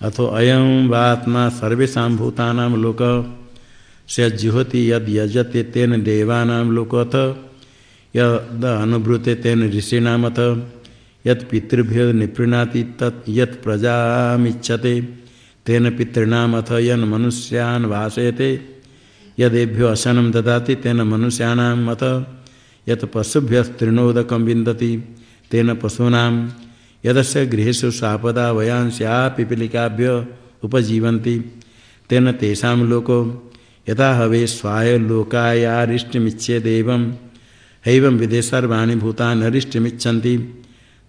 अथो अयम वात्मा सर्वेशा भूताना लोक से जुहति यद यजते तेन देवानां लोकथ यद अनुभूते तेन ऋषीणामथ यत् पितृभ्यो निपृणाति तत् यत् प्रजामिच्छते, तेन पितॄणाम अथ यन मनुष्यान भाषयते यदेभ्यो अशनम ददाति तेन मनुष्याणाम अथ यत पशुभ्य तृणोदकम विंदति तेन पशूनाम यदस्य गृहेशु सापदा वयांस्या पिपलिकाभ्य उपजीवन्ति, तेन तेषां लोको यथा हवे स्वाय लोकायारिष्टमिच्छेदेवं हैवं विदे सर्वाणी भूतानि अरिष्टमिच्छन्ति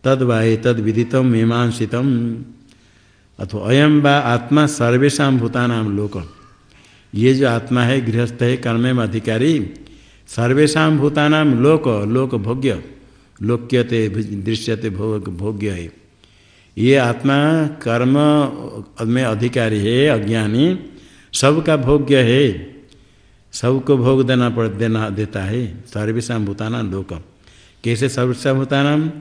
तद्वाहे तद्विदितं मीमांसितम्। अथवा अयम व आत्मा सर्वेशा भूतानाम लोक। ये जो आत्मा है, गृहस्थ है, कर्म अधिकारी सर्वेशा भूतानाम लोक लोक भोग्य लोक्यते दृश्यते भोग भोग्य है ये आत्मा कर्म में अधिकारी है, अज्ञानी, सबका भोग्य है। सबको भोग देना पड़ देना देता है। सर्वेशा भूताना लोक। कैसे सर्वेशा भूतानाम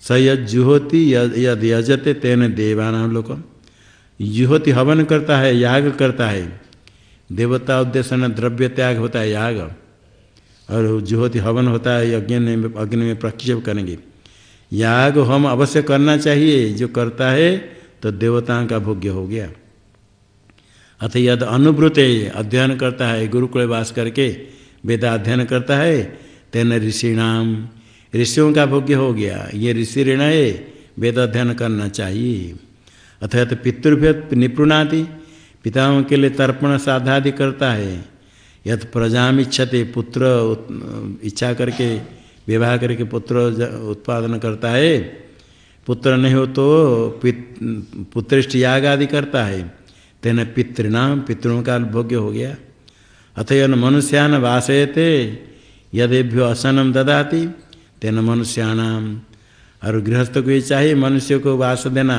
स यज्जुहोति यद यजते तेन देवानाम लोक। जुहोति हवन करता है, याग करता है। देवता उद्देश्य द्रव्य त्याग होता है, याग। और जुहोति हवन होता है यज्ञ अग्नि में प्रक्षेप करेंगे। याग हम अवश्य करना चाहिए, जो करता है तो देवताओं का भोग्य हो गया। अथ यद अनुभूत अध्ययन करता है, गुरुकुल वास करके वेदा अध्ययन करता है, तेन ऋषिणाम ऋषियों का भोग्य हो गया। ये ऋषि ऋण है, वेद अध्ययन करना चाहिए। अथवा तो पितृभ्य निपुणाति, पिताओं के लिए तर्पण साधादि करता है। यद प्रजा इच्छते, पुत्र इच्छा करके, विवाह करके पुत्र उत्पादन करता है। पुत्र नहीं हो तो पुत्रिष्ट याग आदि करता है। तेन पितृणाम पितरों का भोग्य हो गया। अथयन मनुष्यान वासयते, यदेभ्यो असनम ददाति, तेन मनुष्याणाम। और गृहस्थ को ये चाहिए, मनुष्य को वास देना,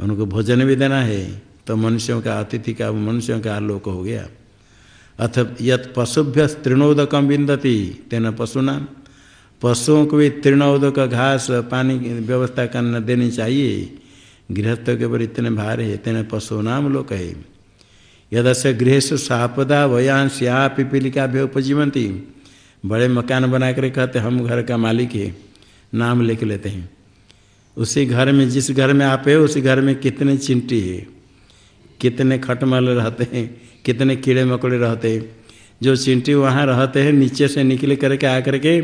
उनको भोजन भी देना है। तो मनुष्यों का अतिथि का, मनुष्यों का आलोक हो गया। अथ यत पशुभ्य तृणोदकम विंदती तेना पशुना पशुओं को भी तृणोदक घास पानी की व्यवस्था करना देनी चाहिए। गृहस्थ के ऊपर इतने भार है, तेना पशु नाम लोक है। यदस्य गृह से सापदा वयांश या पिपीलिका भी उपजीवंती बड़े मकान बना कर कहते, हम घर का मालिक है, नाम लिख लेते हैं। उसी घर में, जिस घर में आप है, उसी घर में कितने चिंटी है, कितने खटमल रहते हैं कितने कीड़े मकोड़े रहते हैं। जो चिंटी वहाँ रहते हैं, नीचे से निकले करके आकर के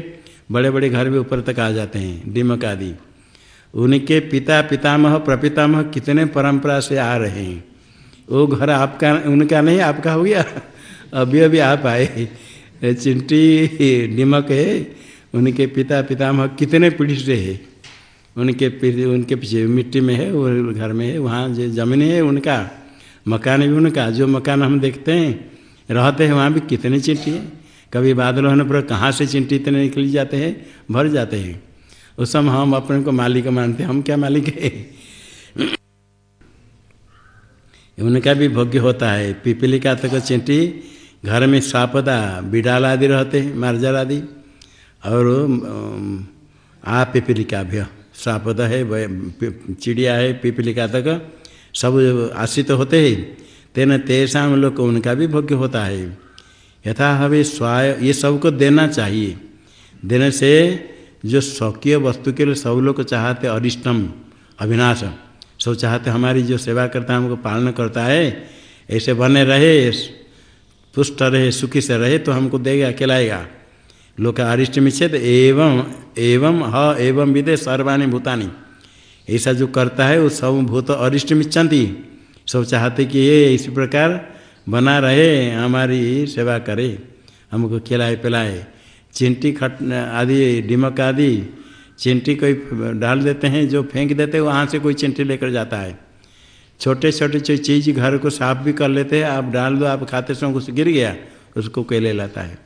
बड़े बड़े घर भी ऊपर तक आ जाते हैं डिमक आदि। उनके पिता, पितामह, प्रपितामह कितने परंपरा से आ रहे हैं। वो घर आपका, उनका नहीं, आपका हो गया। अभी अभी आप आए चिंटी निमक है। उनके पिता, पितामह कितने पीढ़ी से है। उनके उनके पीछे मिट्टी में है, वो घर में है, वहाँ जो ज़मीन है उनका। मकान भी उनका, जो मकान हम देखते हैं, रहते हैं, वहाँ भी कितने चिंटी हैं। कभी बादल होने पर कहाँ से चिंटी इतने निकल जाते हैं? भर जाते हैं। उस समय हम अपने को मालिक मानते हैं। हम क्या मालिक है? उनका भी भोग्य होता है। पिपली का तक चिंटी, घर में सापदा, बिडाल आदि रहते हैं, मार्जर आदि। और आ पिपलिका भी। सापदा है चिड़िया है पिपलिका तक। सब आश्रित होते हैं। तेना तेषा लोग उनका भी भोग्य होता है। यथा हमें स्वाय, ये सबको देना चाहिए। देने से जो स्वकीय वस्तु के लिए सब लोग चाहते अरिष्टम, अविनाश, सब चाहते हमारी जो सेवा करता है हमको पालन करता है, ऐसे बने रहे, पुष्ट रहे, सुखी से रहे तो हमको देगा, खिलाएगा। लोग अरिष्ट मिच्छेद एवं एवं ह, एवं विदे सर्वाणी भूतानी। ऐसा जो करता है, वो सब भूत अरिष्ट मिच्छन्ति। सब चाहते कि ये इसी प्रकार बना रहे, हमारी सेवा करे, हमको खिलाए पिलाए। चिंटी खट, आदि, डिमक आदि, चिंटी कोई डाल देते हैं, जो फेंक देते हैं, वहाँ से कोई चिंटी लेकर जाता है। छोटे छोटे चीज़ घर को साफ़ भी कर लेते हैं, आप डाल दो, आप खाते समय कुछ गिर गया, उसको कोई ले लाता है।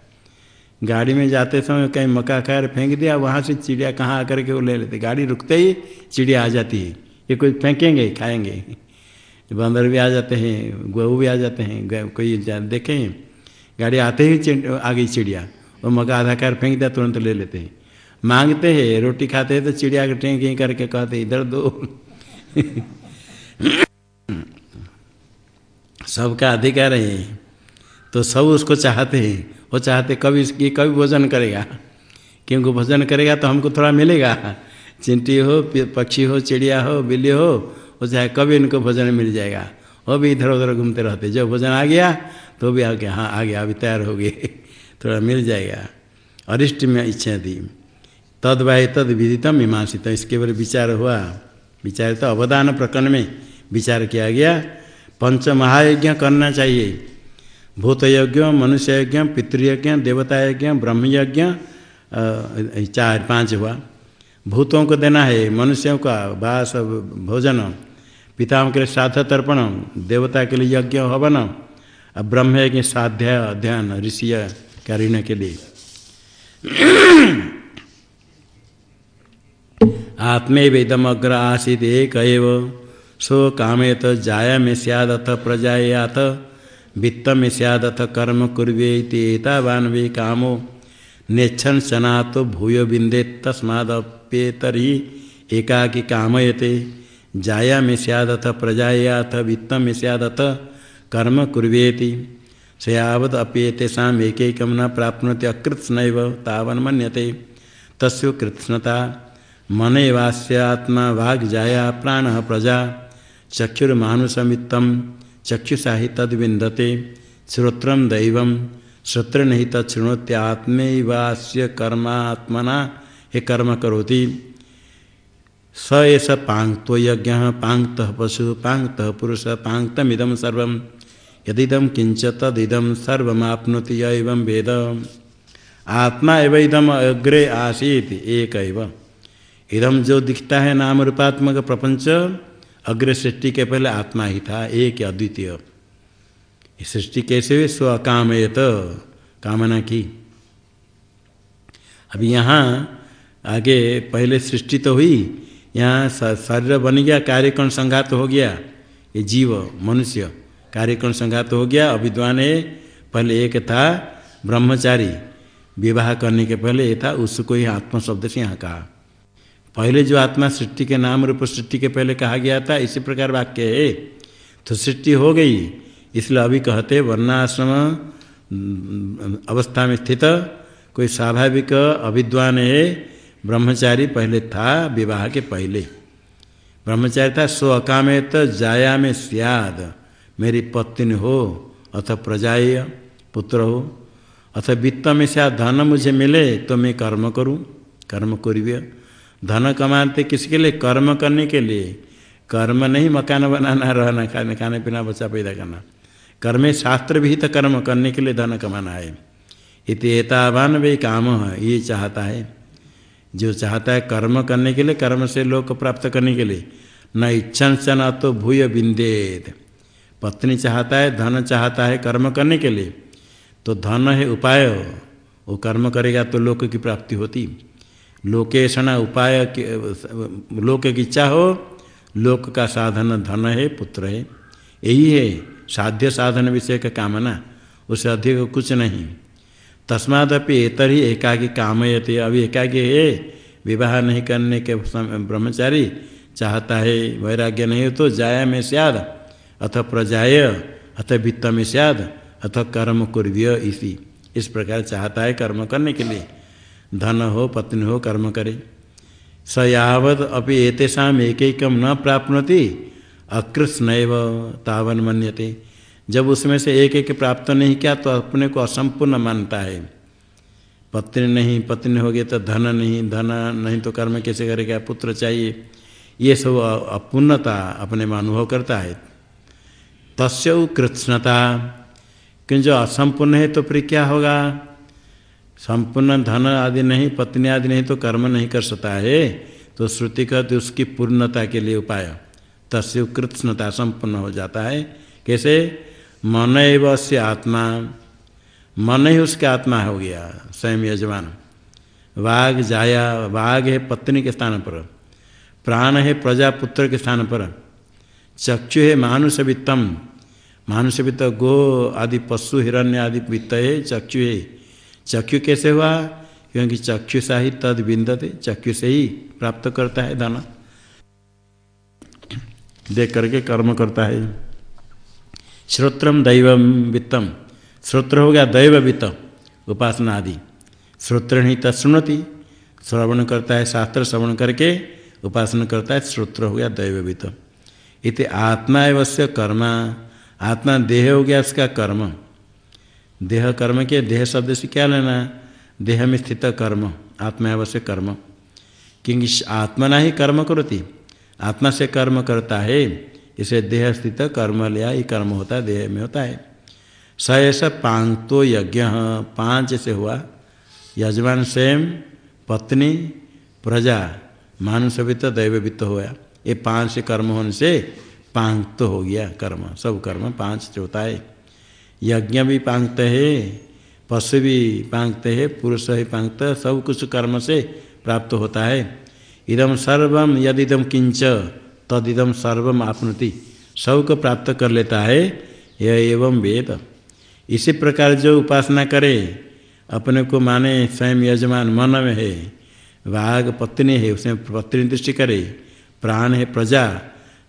गाड़ी में जाते समय कहीं मक्का खैर फेंक दिया, वहाँ से चिड़िया कहाँ आकर के वो ले लेते। गाड़ी रुकते ही चिड़िया आ जाती है। ये कोई फेंकेंगे, खाएँगे? बंदर भी आ जाते हैं गऊ भी आ जाते हैं कोई देखें। गाड़ी आते ही आ गई चिड़िया। वो मक्का आधा खैर फेंक दिया, तुरंत ले लेते हैं। मांगते हैं, रोटी खाते हैं तो चिड़िया के टेंक करके कहते इधर दो। सबका अधिकार है। तो सब उसको चाहते हैं। वो चाहते कभी ये कभी भोजन करेगा। क्योंकि भोजन करेगा तो हमको थोड़ा मिलेगा। चिंटी हो पक्षी हो, चिड़िया हो, बिल्ली हो, वो चाहे कभी इनको भोजन मिल जाएगा। वो भी इधर उधर घूमते रहते। जब भोजन आ गया तो भी आ गया हाँ आ गया अभी तैयार हो गए। थोड़ा मिल जाएगा। अरिष्ट में इच्छा थी तद वाय तद विदितम मीमांसित इसके ऊपर विचार हुआ। विचार तो अवदान प्रकरण में विचार किया गया। पंच महायज्ञ करना चाहिए। भूत यज्ञ मनुष्य यज्ञ पितृयज्ञ देवता यज्ञ ब्रह्म यज्ञ चार पाँच हुआ। भूतों को देना है, मनुष्यों का बास भोजन पिताओं के लिए श्राद्ध तर्पण देवता के लिए यज्ञ हवन और ब्रह्म यज्ञ साध्य अध्ययन ऋषि कारिण के लिए। आत्मे वेदम अग्र आसीद एक सो कामेत जाया में सैदथ प्रजायात। वित्त में कर्म कुर्वेतावान वे कामो। नेच्छन सना तो भूय बिंदे तस्मादप्येतरी एकाकी कामयते। जाया में सैदथ प्रजायाथ वित्त में सैदथ कर्म कुर्वेति। सयावद अप्येतेषा एक न प्राप्त अकृत्स्न तावन मनते तस्व कृत्स्नता। मन वास्यात्मा वाग जाया प्राण प्रजा। चक्षुर्मानुषमित्तम। चक्षुषा ही तद विंदते श्रोत्र दैव। श्रोत्र नहीं तत्णोत्यात्मवास्य कर्मात्मना। हे कर्म करोति। स एष पांगतो यज्ञ पांगत पशु पांगत पुरुष पांगतमिदम सर्व। यदिदम किंच तदिदम सर्वमाप्नोति एवं वेद। आत्मा एवं अग्रे आसीत एक इदम जो दिखता है नाम रूपात्मक प्रपंच अग्र सृष्टि के पहले आत्मा ही था, एक अद्वितीय सृष्टि कैसे हुई? स्व काम तो कामना की। अब यहाँ आगे पहले सृष्टि तो हुई, यहाँ शरीर बन गया कार्यक्रम संघात हो गया। ये जीव, मनुष्य कार्यक्रम संघात हो गया अविद्वान है, पहले एक था, ब्रह्मचारी। विवाह करने के पहले ये था, उसको ही आत्म शब्द से यहाँ कहा। पहले जो आत्मा सृष्टि के नाम रूप सृष्टि के पहले कहा गया था, इसी प्रकार वाक्य है। तो सृष्टि हो गई, इसलिए अभी कहते वर्णाश्रम अवस्था में स्थित, कोई स्वाभाविक अविद्वान है, ब्रह्मचारी पहले था, विवाह के पहले। ब्रह्मचारी था स्व अकामेत जाया में सियाद, मेरी पत्नी हो, अथ प्रजाय पुत्र हो, अथ वित्त में सियाद धन मुझे मिले तो मैं कर्म करूँ, कर्म करिए धन कमाते किसके लिए? कर्म करने के लिए। कर्म नहीं, मकान बनाना, रहना, खाने खाने पीना, बच्चा पैदा करना। कर्म शास्त्र विहित कर्म, करने के लिए धन कमाना है। इतवान वे काम है ये चाहता है। जो चाहता है कर्म करने के लिए, कर्म से लोक प्राप्त करने के लिए। न इच्छन से न तो भूय बिंदेद पत्नी चाहता है, धन चाहता है कर्म करने के लिए। तो धन है उपाय। वो कर्म करेगा तो लोक की प्राप्ति होती। लोकेशण उपाय लोक की इच्छा हो, लोक का साधन धन है, पुत्र है। यही है साध्य साधन विषय का कामना। उससे अधिक कुछ नहीं। तस्मादपि एतर ही एकाकी कामयते। अभी एकाकी है, विवाह नहीं करने के समय ब्रह्मचारी चाहता है, वैराग्य नहीं हो तो जाया में सियाद, अथ प्रजाय, अथ वित्त में सियाद, अथ कर्म कुर्य इसी इस प्रकार चाहता है कर्म करने के लिए। धन हो, पत्नी हो, कर्म करे। स यावद अपि एतेषाम एक एकम न प्राप्नोति अकृष्ण तावन मन्यते। जब उसमें से एक एक प्राप्त नहीं किया तो अपने को असंपूर्ण मानता है। पत्नी नहीं, पत्नी हो गई तो धन नहीं धन नहीं तो कर्म कैसे करेगा पुत्र चाहिए? ये सब अपूर्णता अपने में अनुभव करता है। तस्व कृष्णता जो असंपूर्ण है तो फिर क्या होगा? संपूर्ण धन आदि नहीं, पत्नी आदि नहीं तो कर्म नहीं कर सकता है। तो श्रुति कहते उसकी पूर्णता के लिए उपाय। तस्य कृत्नता संपन्न हो जाता है। कैसे? मन एवं से आत्मा। मन ही उसके आत्मा हो गया, स्वयं यजमान। वाघ जाया वाघ है पत्नी के स्थान पर। प्राण है प्रजापुत्र के स्थान पर। चक्षु है मानुष वित्तम मानुष वित्त गो आदि पशु, हिरण्य आदि वित्त है, चक्षु है। चक्षु कैसे हुआ क्योंकि चक्षु से ही तद बिंदते चक्षु से ही प्राप्त करता है धन देख करके कर्म करता है। श्रोत्रम दैव वित्तम। श्रोत्र हो गया दैव वित्त, उपासना आदि। श्रोत्र नहीं तत्णति श्रवण करता है, शास्त्र श्रवण करके उपासना करता है, श्रोत्र हो गया दैववित इति आत्मा अवश्य कर्मा। आत्मा देह हो गया इसका कर्म। देह कर्म के, देह शब्द से क्या लेना देह में स्थित कर्म, आत्मा अवश्य कर्म। क्योंकि आत्मना ही कर्म करती, आत्मा से कर्म करता है, इसे देह स्थित कर्म लिया, ये कर्म होता है, देह में होता है। स ऐसा पांगतो यज्ञ, पाँच से हुआ। यजमान स्वयं पत्नी, प्रजा मानुषवित्त दैववित्त हुआ। ये पाँच कर्म होने से पांगत हो गया कर्म, सब कर्म पाँच से होता है। यज्ञ भी पांगत है, पशु भी पांगत है, पुरुष ही पांगत सब कुछ कर्म से प्राप्त होता है। इदम सर्वम यदिदम किंच तदिदम सर्वम आपनति, सबको प्राप्त कर लेता है यह एवं वेद। इसी प्रकार जो उपासना करे, अपने को माने स्वयं यजमान मन में है वाघ पत्नी है, उसमें पत्नी दृष्टि करे, प्राण है प्रजा,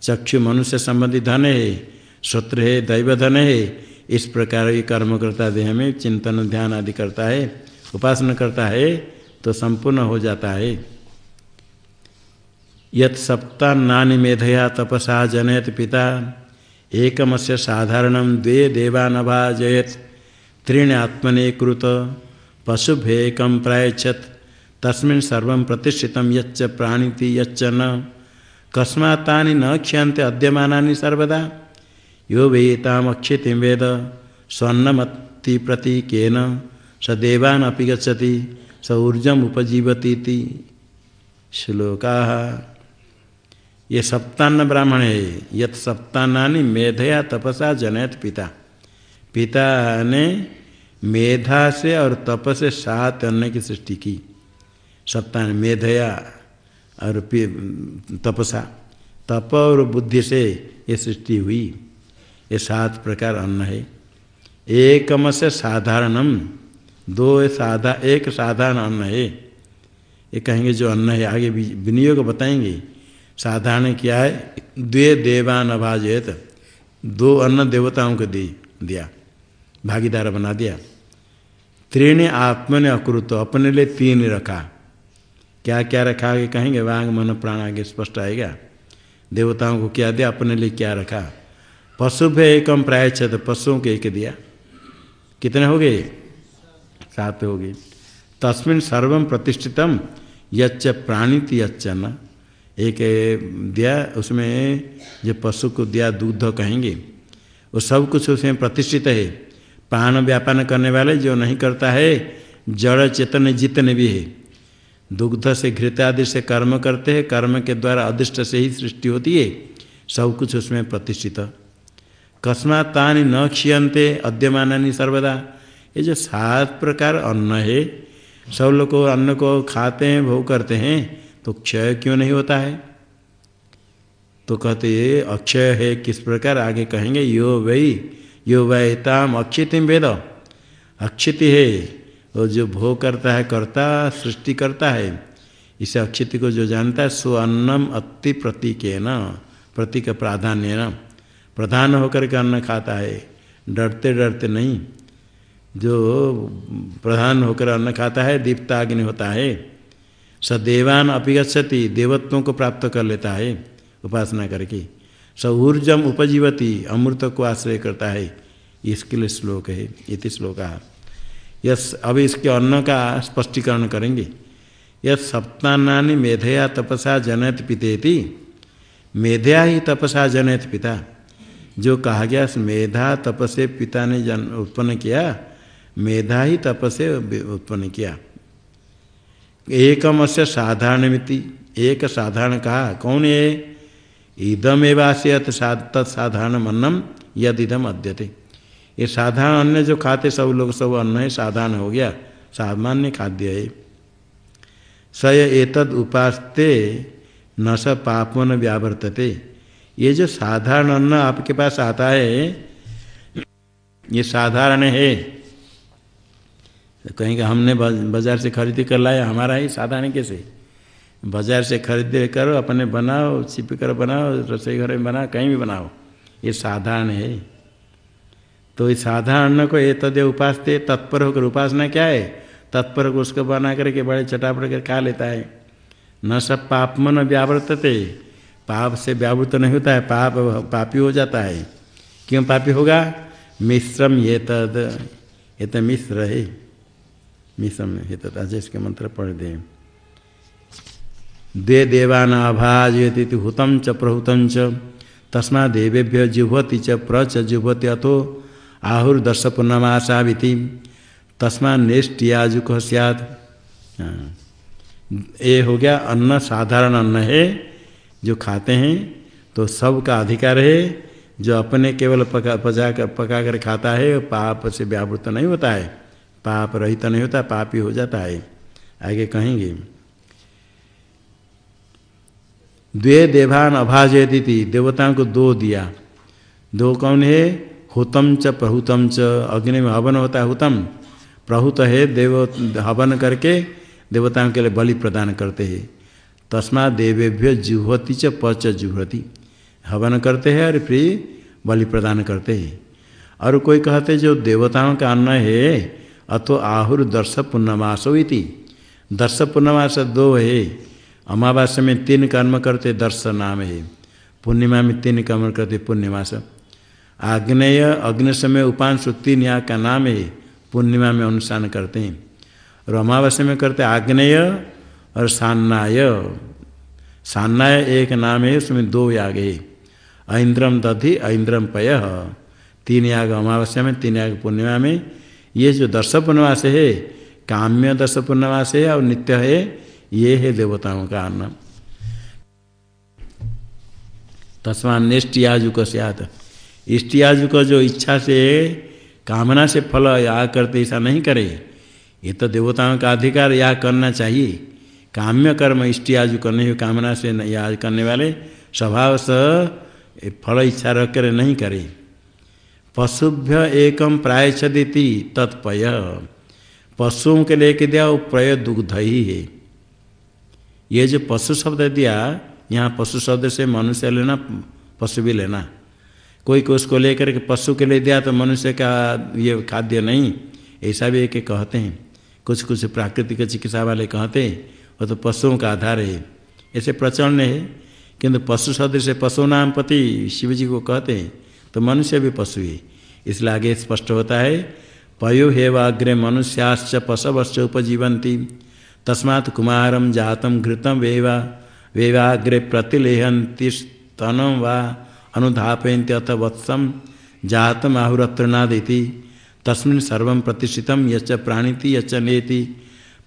चक्षु मनुष्य संबंधी धन है श्रोत्र है, दैव धन है इस प्रकार ये कर्म करता, देह में चिंतन, ध्यान आदि करता है, उपासना करता है तो संपूर्ण हो जाता है। यत सप्तान्नानि मेधया तपसा जनयत पिता, एकमस्य साधारण द्वे देवानभाजयत, त्रीण आत्मने कृत पशुभेकम प्रायच्छत, तस्मिन् सर्वं प्रतिष्ठितं यच्च प्राणिति यच्च न। कस्मात्तानि न क्षयन्ते, अद्यमानानि सर्वदा। यो वेतामक्षितिं वेद स्वर्णमति प्रतीकेन स देवान् अपि गच्छति, स ऊर्जम उपजीवती श्लोका। ये सप्तान्न ब्राह्मण है यत सप्तान्नानि मेधया तपसा जनयत पिता। पिता ने मेधा से और तप से सात अन्न की सृष्टि की। सप्ताह मेधया और तपसा। तप और बुद्धि से ये सृष्टि हुई। ये सात प्रकार अन्न है। एकम से साधारणम, दो साधा, एक साधारण अन्न है। ये कहेंगे जो अन्न है, आगे विनियोग बताएँगे। साधारण क्या है? द्वे देवान अभाजयत दो अन्न देवताओं को दे दिया, भागीदार बना दिया। त्रीण आत्म ने अकृत अपने लिए तीन रखा। क्या क्या रखा आगे कहेंगे? वांग, मन, प्राण आगे स्पष्ट आएगा। देवताओं को क्या दिया? अपने लिए क्या रखा? पशु भी एकम प्राय तो पशुओं के एक दिया। कितने हो गए? सात हो गए। तस्मिन सर्वम प्रतिष्ठितम, यच्च प्राणित यच्च न। एक दिया, उसमें जो पशु को दिया, दूध कहेंगे, वो सब कुछ उसमें प्रतिष्ठित है। पान व्यापान करने वाले जो नहीं करता है, जड़ चेतन जितने भी है। दुग्ध से घृत आदि से कर्म करते हैं, कर्म के द्वारा अदृष्ट से ही सृष्टि होती है। सब कुछ उसमें प्रतिष्ठित। कस्मात तानी न क्षीयते अद्यमानी सर्वदा। ये जो सात प्रकार अन्न है, सब लोग अन्न को खाते हैं, भोग करते हैं तो क्षय क्यों नहीं होता है? तो कहते ये अक्षय है, किस प्रकार? आगे कहेंगे, यो वही यो वैताम अक्षितिम वेद। अक्षिति है, वो जो भोग करता है, करता, सृष्टि करता है। इसे अक्षिति को जो जानता है, सो अन्नम अति प्रतीक न प्रतीक प्राधान्य न प्रधान होकर के अन्न खाता है। डरते डरते नहीं। जो प्रधान होकर अन्न खाता है, दीप्ताग्नि होता है। सदेवान अपिगछति देवत्वों को प्राप्त कर लेता है, उपासना करके। स ऊर्जम उपजीवती, अमृत को आश्रय करता है। इसके लिए श्लोक है, इति श्लोक। यस, अब इसके अन्न का स्पष्टीकरण करेंगे। यह सप्तान्नानि मेधया तपसा जनयत पितेति। मेधया ही तपसा जनयत पिता। जो कहा गया, मेधा तप से पिता ने जन उत्पन्न किया, मेधा ही तप से उत्पन्न किया। एकम से साधारण मिति एक साधारण कहा, कौन ये? इदम एवास्यत तत्साधारण अन्नम यद इदम अद्यते। ये साधारण अन्न जो खाते सब लोग, सब अन्न है साधारण हो गया, सामान्य खाद्य है। स एतद उपासते न स पापन व्यावर्तते। ये जो साधारण अन्न आपके पास आता है, ये साधारण है। कहीं हमने बाज़ार से खरीदी कर लाया, हमारा ही साधारण कैसे? बाज़ार से खरीद करो, अपने बनाओ, छिप कर बनाओ, रसोई घर में बनाओ, कहीं भी बनाओ। ये साधारण है। तो इस साधारण को ये तदे उपास तत्पर होकर उपासना क्या है? तत्पर को उसको बना करके बड़े चटापट कर खा लेता है। न सब पाप मन व्यावृतते पाप से व्यावृत नहीं होता है, पाप पापी हो जाता है। क्यों पापी होगा? मिश्रम ये तद, ये तो मिश्र है। मिश्रम ये तद आज इसके मंत्र पढ़ दे। द्वे देवान अभाजयती हुतम च प्रहुतम च, तस्मा देवेभ्य जुहति च प्र च जुहति अथो आहुर्दर्श पूर्णमाशाविति तस्मा नेष्ट याजुक सियाद हाँ। ये हो गया अन्न, साधारण अन्न है। जो खाते हैं तो सबका अधिकार है, जो अपने केवल पका पचा कर, पका कर खाता है पाप से व्यावृत नहीं होता है। पाप रहित नहीं होता, पाप ही हो जाता है। आगे कहेंगे। द्वे देवान अभाजयती देवताओं को दो दिया। दो कौन है? हुतम च, प्रहुतम च। अग्नि में हवन होता है हुतम। प्रहुत है देव, हवन करके देवताओं के लिए बलि प्रदान करते हैं। तस्मा देवेभ्य जुहती च पच जुहती हवन करते हैं और फिर बलि प्रदान करते हैं। और कोई कहते जो देवताओं का अन्न है अथो आहुर दर्श पुण्यमासो दर्श पुण्यमास दो है। अमावास्य में तीन कर्म करते दर्श नाम है। पूर्णिमा में तीन कर्म करते पूर्णिमास। आग्नेय अग्नि समय उपांशु तीन यहाँ का नाम है। पूर्णिमा में अनुष्ठान करते हैं। और अमावस्या में करते आग्नेय और सान्नाय। सान्नाय एक नाम है, उसमें दो याग है। ऐन्द्रम दधि ऐन्द्रम पय। तीन याग अमावस्या में, तीन याग पूर्णिमा में। ये जो दर्श पूर्णवास है, काम्य दर्श पूर्णवास है और नित्य है, ये है देवताओं का अन्न तस्मा नेष्ट याजुक सियात। इष्टियाजु को जो इच्छा से, कामना से फल या करते, ऐसा नहीं करे। ये तो देवताओं का अधिकार या करना चाहिए। काम्य कर्म इष्टियाजु करने हुए कामना से या करने वाले स्वभाव से फल इच्छा रख कर नहीं करे। पशुभ्य एकम प्रायछदिति तत्पय। पशुओं के लेके दिया वो प्रय दुग्ध ही है। ये जो पशु शब्द दिया, यहाँ पशु शब्द से मनुष्य लेना, पशु भी लेना। कोई को उसको लेकर के पशु के लिए दिया तो मनुष्य का ये खाद्य नहीं, ऐसा भी एक कहते हैं। कुछ कुछ प्राकृतिक चिकित्सा वाले कहते हैं वो तो पशुओं का आधार है। ऐसे प्रचलन है किंतु पशु सदृश पशु नाम पति शिव जी को कहते हैं तो मनुष्य भी पशु है। इसलिए आगे स्पष्ट होता है, पयो हेवाग्रे मनुष्याश्च पशवश्च उपजीवंती तस्मात् कुमारम जातम घृतम वेवा, वेवाग्रे प्रतिलेहंती स्तनम वा अनुधापयन्ति अथ वत्सम जातम आहुरत्रनादिति तस्मिन् सर्वं प्रतिष्ठितं यच्च प्राणिति यच्च नेति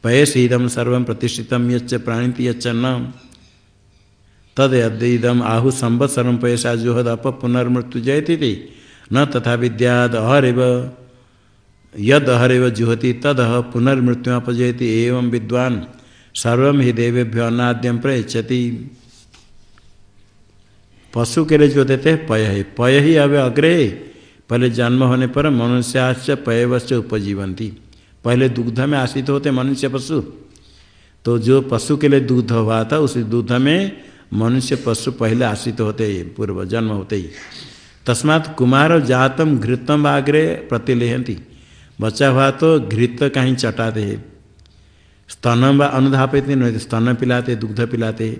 पयसीदं सर्वं प्रतिष्ठितं यच्च प्राणिति यच्च न तदयदम आहु संवत्सरं पयसा जुहद अप पुनर्मृत्यु जयती न तथा विद्याद अहरिव। यद जुहति तद पुनर्मृत्यु अपजयति एवं विद्वान। सर्व ही देवेभ्य अनाद्यम प्रयच्छति। पशु के लिए जो देते हैं पय है पय ही अब अग्रे। पहले जन्म होने पर मनुष्याश्च पयवश्च उपजीवंती पहले दुग्ध में आश्रित होते मनुष्य पशु। तो जो पशु के लिए दूध हुआ था, उस दूध में मनुष्य पशु पहले आश्रित होते ही, पूर्व जन्म होते ही। तस्मात कुमार जातम घृतम आग्रे प्रतिलेहंती बच्चा हुआ तो घृत कहीं चटाते है। स्तन व अनुधापित नहीं स्तन पिलाते, दुग्ध पिलाते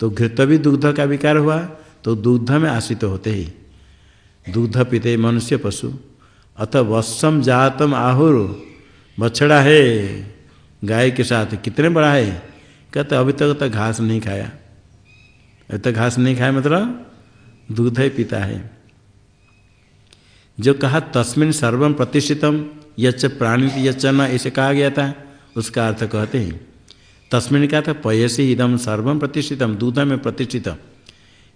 तो घृत भी दुग्ध का विकार हुआ तो दुग्ध में आश्रित होते ही। दुग्ध पीते मनुष्य पशु। अतः वत्सम जातम आहुर। बछड़ा है। गाय के साथ कितने बड़ा है? कहते, अभी तक तो घास नहीं खाया। अभी तक घास नहीं खाया मतलब दूध ही पीता है। जो कहा, तस्मिन सर्वम प्रतिष्ठितम, यच्च प्राणी यच्च न, ऐसे कहा गया था। उसका अर्थ कहते हैं, तस्मिन का था, पयसी इदम सर्वम प्रतिष्ठितम, दूध में प्रतिष्ठितम।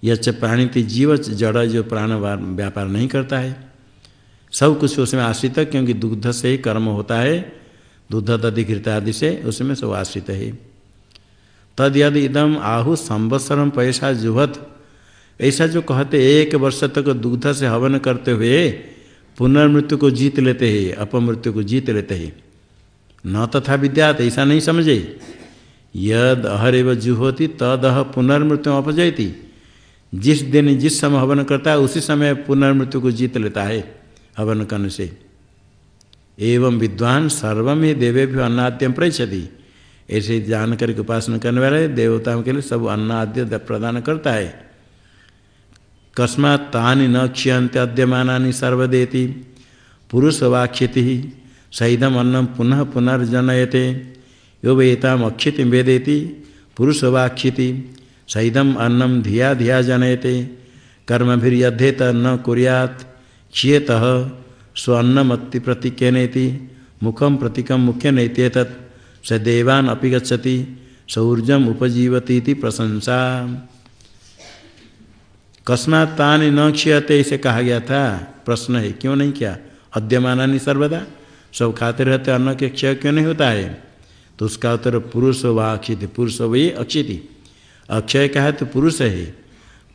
यच्च प्राणिति जीव जड़ जो प्राण व्यापार नहीं करता है। सब कुछ उसमें आश्रित है, क्योंकि दुग्ध से ही कर्म होता है, दुग्ध दधिकृत आदि से उसमें सब आश्रित है। तद यदि इदम आहु संवत्सरम पैसा जुहत, ऐसा जो कहते एक वर्ष तक दुग्ध से हवन करते हुए पुनर्मृत्यु को जीत लेते हैं, अपमृत्यु को जीत लेते हैं। न तथा विद्यात, ऐसा नहीं समझे। यद अहरेव जुहोती, तद अह पुनर्मृत्यु अपजयती। जिस दिन जिस समय हवन करता है, उसी समय पुनर्मृत्यु को जीत लेता है। हवन करने से एवं विद्वान सर्वम ही देवे भी अन्नाद्यम प्रयति ऐसे जानकर के उपासना करने वाले देवताओं के लिए सब अन्नाद्य प्रदान करता है। कस्मात् तानि न क्षीयंत अद्यमानी सर्वदेति। पुरुष वाक्षिति सहिदम अन्नम पुनः पुनर्जनयते। यो वेताम अक्षिति वेदेति। पुरुष वाक्षिति सहिदम अन्नम धिया धिया जनयते। कर्म भी यद्धेत न कुरियात। क्षीयत स्व अन्नमत्ति प्रतिक्यनेति मुखम प्रतीकम मुख्य नैते स देवान अपि गच्छति सौर्जम उपजीवती प्रशंसा। कस्मात तानि न क्षीयते इसे कहा गया था। प्रश्न है, क्यों नहीं किया? अद्यमानी सर्वदा। सब खाते रहते, अन्न के क्षय क्यों नहीं होता है? तो उसका उत्तर, पुरुष व अक्षित, पुरुष वही अक्षिति। अक्षय का है तो पुरुष है।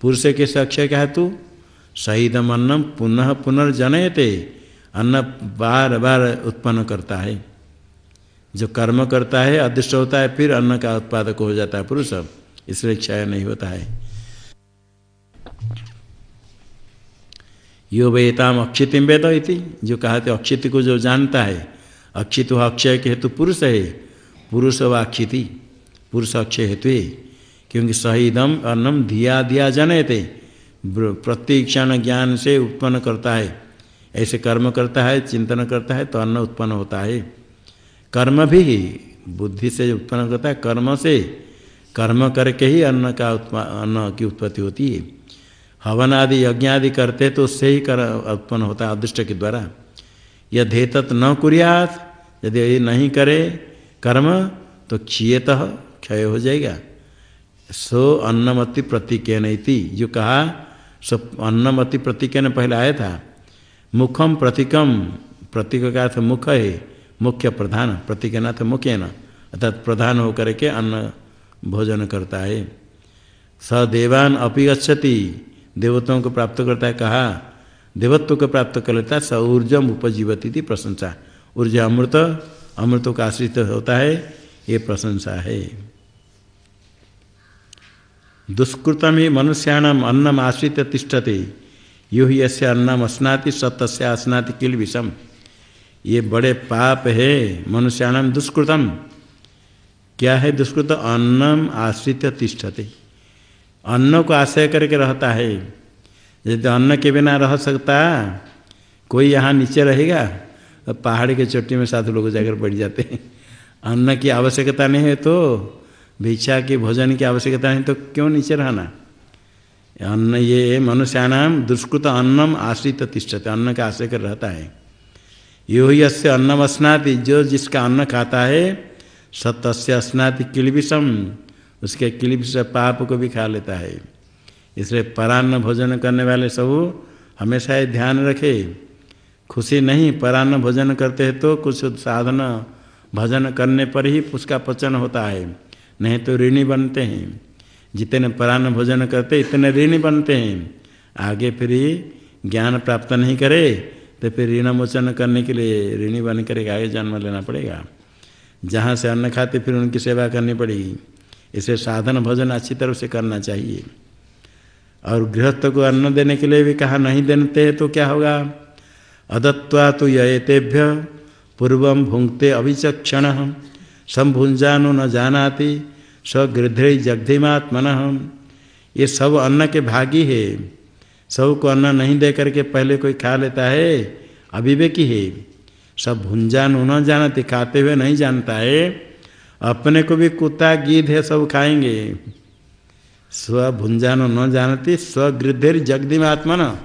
पुरुष कैसे अक्षय का है तो सहीदम अन्नम पुनः पुनर्जनयते। अन्न बार बार उत्पन्न करता है। जो कर्म करता है, अदृष्ट होता है, फिर अन्न का उत्पादक हो जाता है पुरुष। इसलिए क्षय नहीं होता है। यो वेताम अक्षितिम वेद इति। जो कहते अक्षित को जो जानता है, अक्षित हो अक्षय के हेतु पुरुष है। पुरुष व अक्षिति। पुरुष अक्षय हेतु क्योंकि सहीदम अन्नम धिया दिया जनयते। प्रत्येक क्षण ज्ञान से उत्पन्न करता है। ऐसे कर्म करता है, चिंतन करता है तो अन्न उत्पन्न होता है। कर्म भी बुद्धि से उत्पन्न करता है, कर्म से। कर्म करके ही अन्न का अन्न की उत्पत्ति होती है। हवन आदि, यज्ञ आदि करते तो उससे ही कर उत्पन्न होता है अदृष्ट के द्वारा। यह धेतत न कुरियात, यदि ये नहीं करे कर्म तो क्षीयत क्षय हो जाएगा। सो अन्नमति प्रतिज्ञ नहीं जो कहा सो अन्नमति प्रतीक ने पहले आया था। मुखम प्रतीकम, प्रतीक का अर्थ मुख है, मुख्य प्रधान प्रतीकनाथ मुख्य न, अर्थात प्रधान होकर के अन्न भोजन करता है। स देवान अपि गच्छति देवताओं को प्राप्त करता है, कहा, देवत्व को प्राप्त कर लेता है स ऊर्जम उपजीवती थी प्रशंसा। ऊर्जा अमृत अमृत का आश्रित होता है, ये प्रशंसा है। दुष्कृतम ही मनुष्याणाम अन्नम आश्रित तिष्ठते। यो ही ऐसे अन्नम अस्नाति सत्य अस्नाति किल विषम। ये बड़े पाप है, मनुष्याणाम दुष्कृतम। क्या है दुष्कृत? अन्नम आश्रित तिष्ठते। अन्न को आश्रय करके रहता है। यदि अन्न के बिना रह सकता, कोई यहाँ नीचे रहेगा तो पहाड़ के चोटी में साधु लोग जाकर बैठ जाते हैं। अन्न की आवश्यकता नहीं है तो भिक्षा की भोजन की आवश्यकता नहीं तो क्यों नीचे रहना? अन्न ये मनुष्याणाम दुष्कृत अन्नम आश्रित तिष्ठते, अन्न का आश्रय कर रहता है। यो ही अस्य अन्नम स्नाति जो जिसका अन्न खाता है सत्य स्नाति किलबिषम, उसके क्लिप से पाप को भी खा लेता है। इसलिए परान्न भोजन करने वाले सब हमेशा ये ध्यान रखे। खुशी नहीं, परान्न भोजन करते हैं तो कुछ साधन, भजन करने पर ही उसका पचन होता है। नहीं तो ऋणी बनते हैं। जितने परान्न भोजन करते, इतने ऋणी बनते हैं। आगे फिर ज्ञान प्राप्त नहीं करे तो फिर ऋण मोचन करने के लिए ऋणी बन करके आगे जन्म लेना पड़ेगा। जहाँ से अन्न खाते, फिर उनकी सेवा करनी पड़ेगी। इसे साधन भोजन अच्छी तरह से करना चाहिए। और गृहस्थ को अन्न देने के लिए भी कहा नहीं देते तो क्या होगा? अदत्वा तो यतेभ्य पूर्व भुंगते अभिचक्षण संभुंजानु न जानाति स्वगृध्र जगधिमात्मन ये सब अन्न के भागी है। सबको अन्न नहीं दे करके पहले कोई खा लेता है अभिवेकी है। सब भुंजान न जानते, खाते हुए नहीं जानता है। अपने को भी कुत्ता गीत है, सब खाएँगे। स्व भुंजान न जानती स्वगृद्धि जगदिम आत्मा न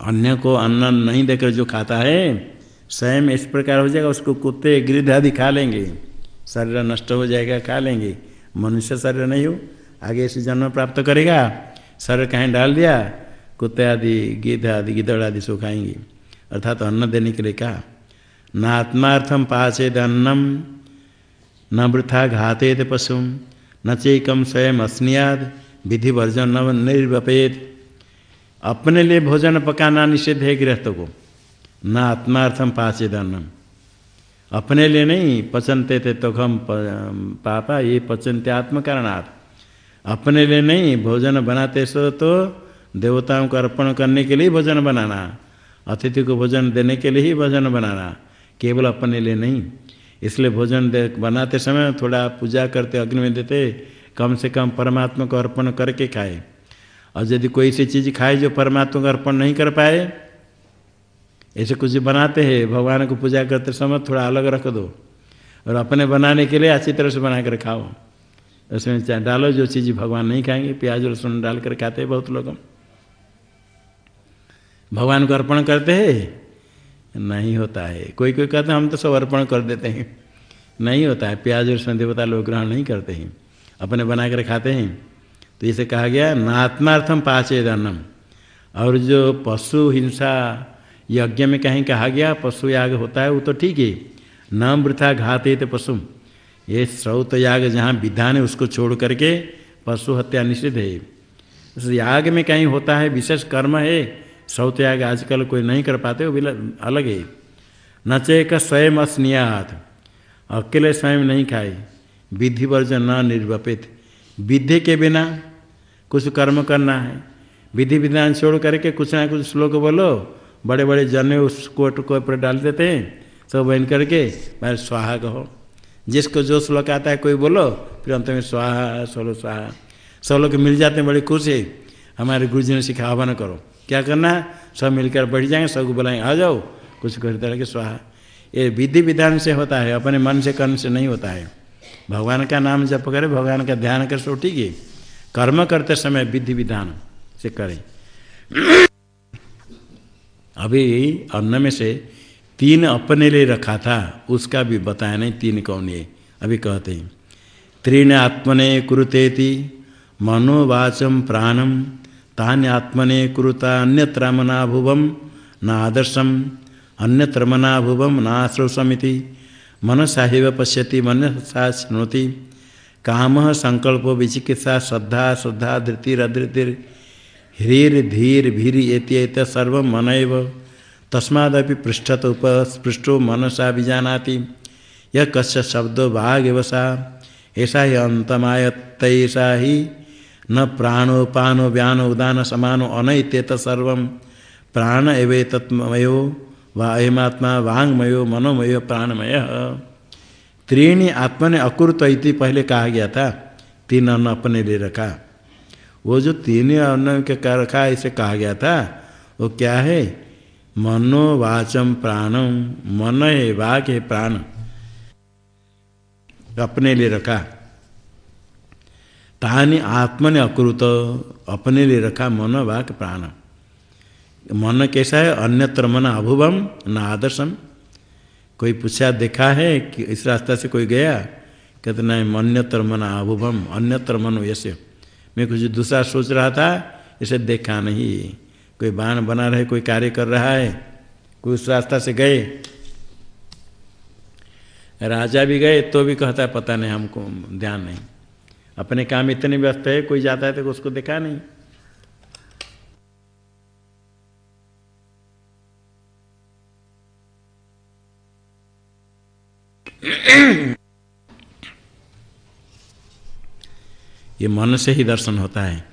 अन्य को अन्न नहीं देकर जो खाता है, स्वयं इस प्रकार हो जाएगा, उसको कुत्ते गृद्ध आदि खा लेंगे। शरीर नष्ट हो जाएगा खा लेंगे? मनुष्य शरीर नहीं हो। आगे ऐसे जन्म प्राप्त करेगा। शरीर कहीं डाल दिया, कुत्ते आदि, गिद्ध आदि, गिदड़ आदि सो खाएँगे। अर्थात तो अन्न देने के लिए कहा, न आत्मार्थम पाचेद अन्नम न वृथा घातेत पशु न चेकम स्वयं अस्नियाद विधि वर्जन न निर्वपेद अपने लिए भोजन पकाना निषेध है गृहस्थ को। न आत्मार्थम पाचेद अन्नम अपने लिए नहीं, पचनते थे तो हम पापा, ये पचनते आत्मकारणार्थ। अपने लिए नहीं, भोजन बनाते सो तो देवताओं को अर्पण करने के लिए भोजन बनाना, अतिथि को भोजन देने के लिए ही भोजन बनाना, केवल अपने लिए नहीं। इसलिए भोजन दे, बनाते समय थोड़ा पूजा करते, अग्नि में देते, कम से कम परमात्मा को अर्पण करके खाए। और यदि कोई सी चीज़ खाए जो परमात्मा को अर्पण नहीं कर पाए ऐसे कुछ बनाते हैं, भगवान को पूजा करते समय थोड़ा अलग रख दो। और अपने बनाने के लिए अच्छी तरह से बना कर खाओ। उसमें चाहे डालो जो चीज़ भगवान नहीं खाएँगे, प्याज लहसुन डाल कर खाते हैं बहुत लोग भगवान को अर्पण करते हैं? नहीं होता है। कोई कोई कहते हम तो सब अर्पण कर देते हैं। नहीं होता है। प्याज लहसुन देवता लोग ग्रहण नहीं करते हैं। अपने बना कर खाते हैं। तो इसे कहा गया नात्मार्थम पाचे दानम और जो पशु, हिंसा यज्ञ में कहीं कहा गया, पशु याग होता है, वो तो ठीक है। न वृथा घात तो पशु। ये श्रौत याग जहाँ विधान है, उसको छोड़ करके पशु हत्या निषिद्ध है। उस याग में कहीं होता है, विशेष कर्म है, श्रौत याग आजकल कोई नहीं कर पाते, वो अलग है। नचे का स्वयं अस्नियात, अकेले स्वयं नहीं खाए। विधि वर्ज न निर्वपित। विधि के बिना कुछ कर्म करना है। विधि विधान छोड़ करके कुछ ना कुछ श्लोक बोलो बड़े बड़े जने उस कोट को ऊपर डाल देते हैं, सब बन करके मैं स्वाहा कहो। जिसको जो श्लोक आता है, कोई बोलो, फिर अंत में स्वाहा, सोलो स्वाहा। सब लोग मिल जाते हैं, बड़े खुश। है हमारे गुरु जी ने सिखा हवन करो। क्या करना है? सब मिलकर बैठ जाएँगे सबको बुलाएँगे आ जाओ। कुछ कर तरह के स्वाहा। ये विधि विधान से होता है, अपने मन से, कर्म से नहीं होता है। भगवान का नाम जप करे, भगवान का ध्यान कर सो ठीक है कर्म करते समय विधि विधान से करें। अभी अन्न में से तीन अपने लिए रखा था, उसका भी बताया नहीं, तीन कौन ये? अभी कहते हैं। त्रीण आत्मने कुरुतेति मनोवाचम प्राणम तान्य आत्मने कुरुता अन्यत्र मनाभुवम न आदर्शम अन्यत्र मनाभुवम न आश्रोषमिति मनसा हिव पश्यति, मनसा शृणोति काम संकल्प विचिकित्सा, श्रद्धा श्रद्धा धृतिरधृतिर ह्रीर धीर भीर एत सर्व मनैव। तस्मादपि पृष्ठत उपस्पृष्टो मनसा भी जानाति यह कश्य शब्दो वाघवसा ऐसा ही अंतमायतैसा ही न प्राणो पानो व्यानो उदान समानो अनैत्यत सर्व। प्राण एवे तत्मयो वा अयमात्मा वांगमयो मनोमयो प्राणमय। त्रीणी आत्मा ने अकुर्त पहले कहा गया था। तीन अन्न अपने लिए रखा। वो जो तीन अन्न के रखा इसे कहा गया था, वो क्या है? मनो वाचम प्राणम, मन है वाक है प्राण। अपने लिए रखा। तानी आत्म ने अकुत, अपने लिए रखा मन वाक प्राण। मन कैसा है? अन्यत्र मन अभुवम, न आदर्शम। कोई पूछा, देखा है कि इस रास्ता से कोई गया? कहते, नहीं अन्यत्र मन अभुभम अन्यत्र मन ऐसे मैं कुछ दूसरा सोच रहा था, इसे देखा नहीं। कोई बाण बना रहे, कोई कार्य कर रहा है, कोई उस रास्ता से गए। राजा भी गए तो भी कहता है, पता नहीं, हमको ध्यान नहीं। अपने काम इतने व्यस्त है, कोई जाता है तो उसको देखा नहीं। ये मन से ही दर्शन होता है।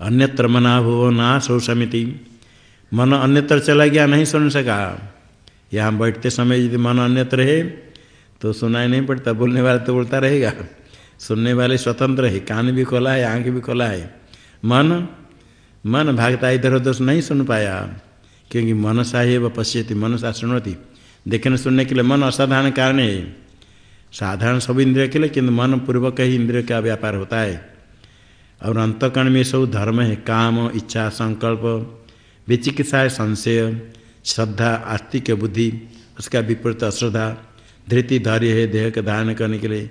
अन्यत्र मना भुव ना सो समिति। मन अन्यत्र चला गया, नहीं सुन सका। यहाँ बैठते समय यदि मन अन्यत्र है तो सुनाई नहीं पड़ता, बोलने वाले तो बोलता रहेगा। सुनने वाले स्वतंत्र है, कान भी खोला है, आँख भी खोला है। मन मन भागता इधर उधर नहीं सुन पाया, क्योंकि मनसा है वह पश्यति, मनसा सुनती। देखने सुनने के लिए मन असाधारण कारण है। साधारण सब इंद्रिय के लिए, किंतु मन पूर्वक ही इंद्रिय का व्यापार होता है। और अंतकरण में सब धर्म है, काम, इच्छा, संकल्प, विचिकित्सा है संशय, श्रद्धा, आस्तिक बुद्धि, उसका विपरीत अश्रद्धा, धृति, धैर्य है, देह का धारण करने के लिए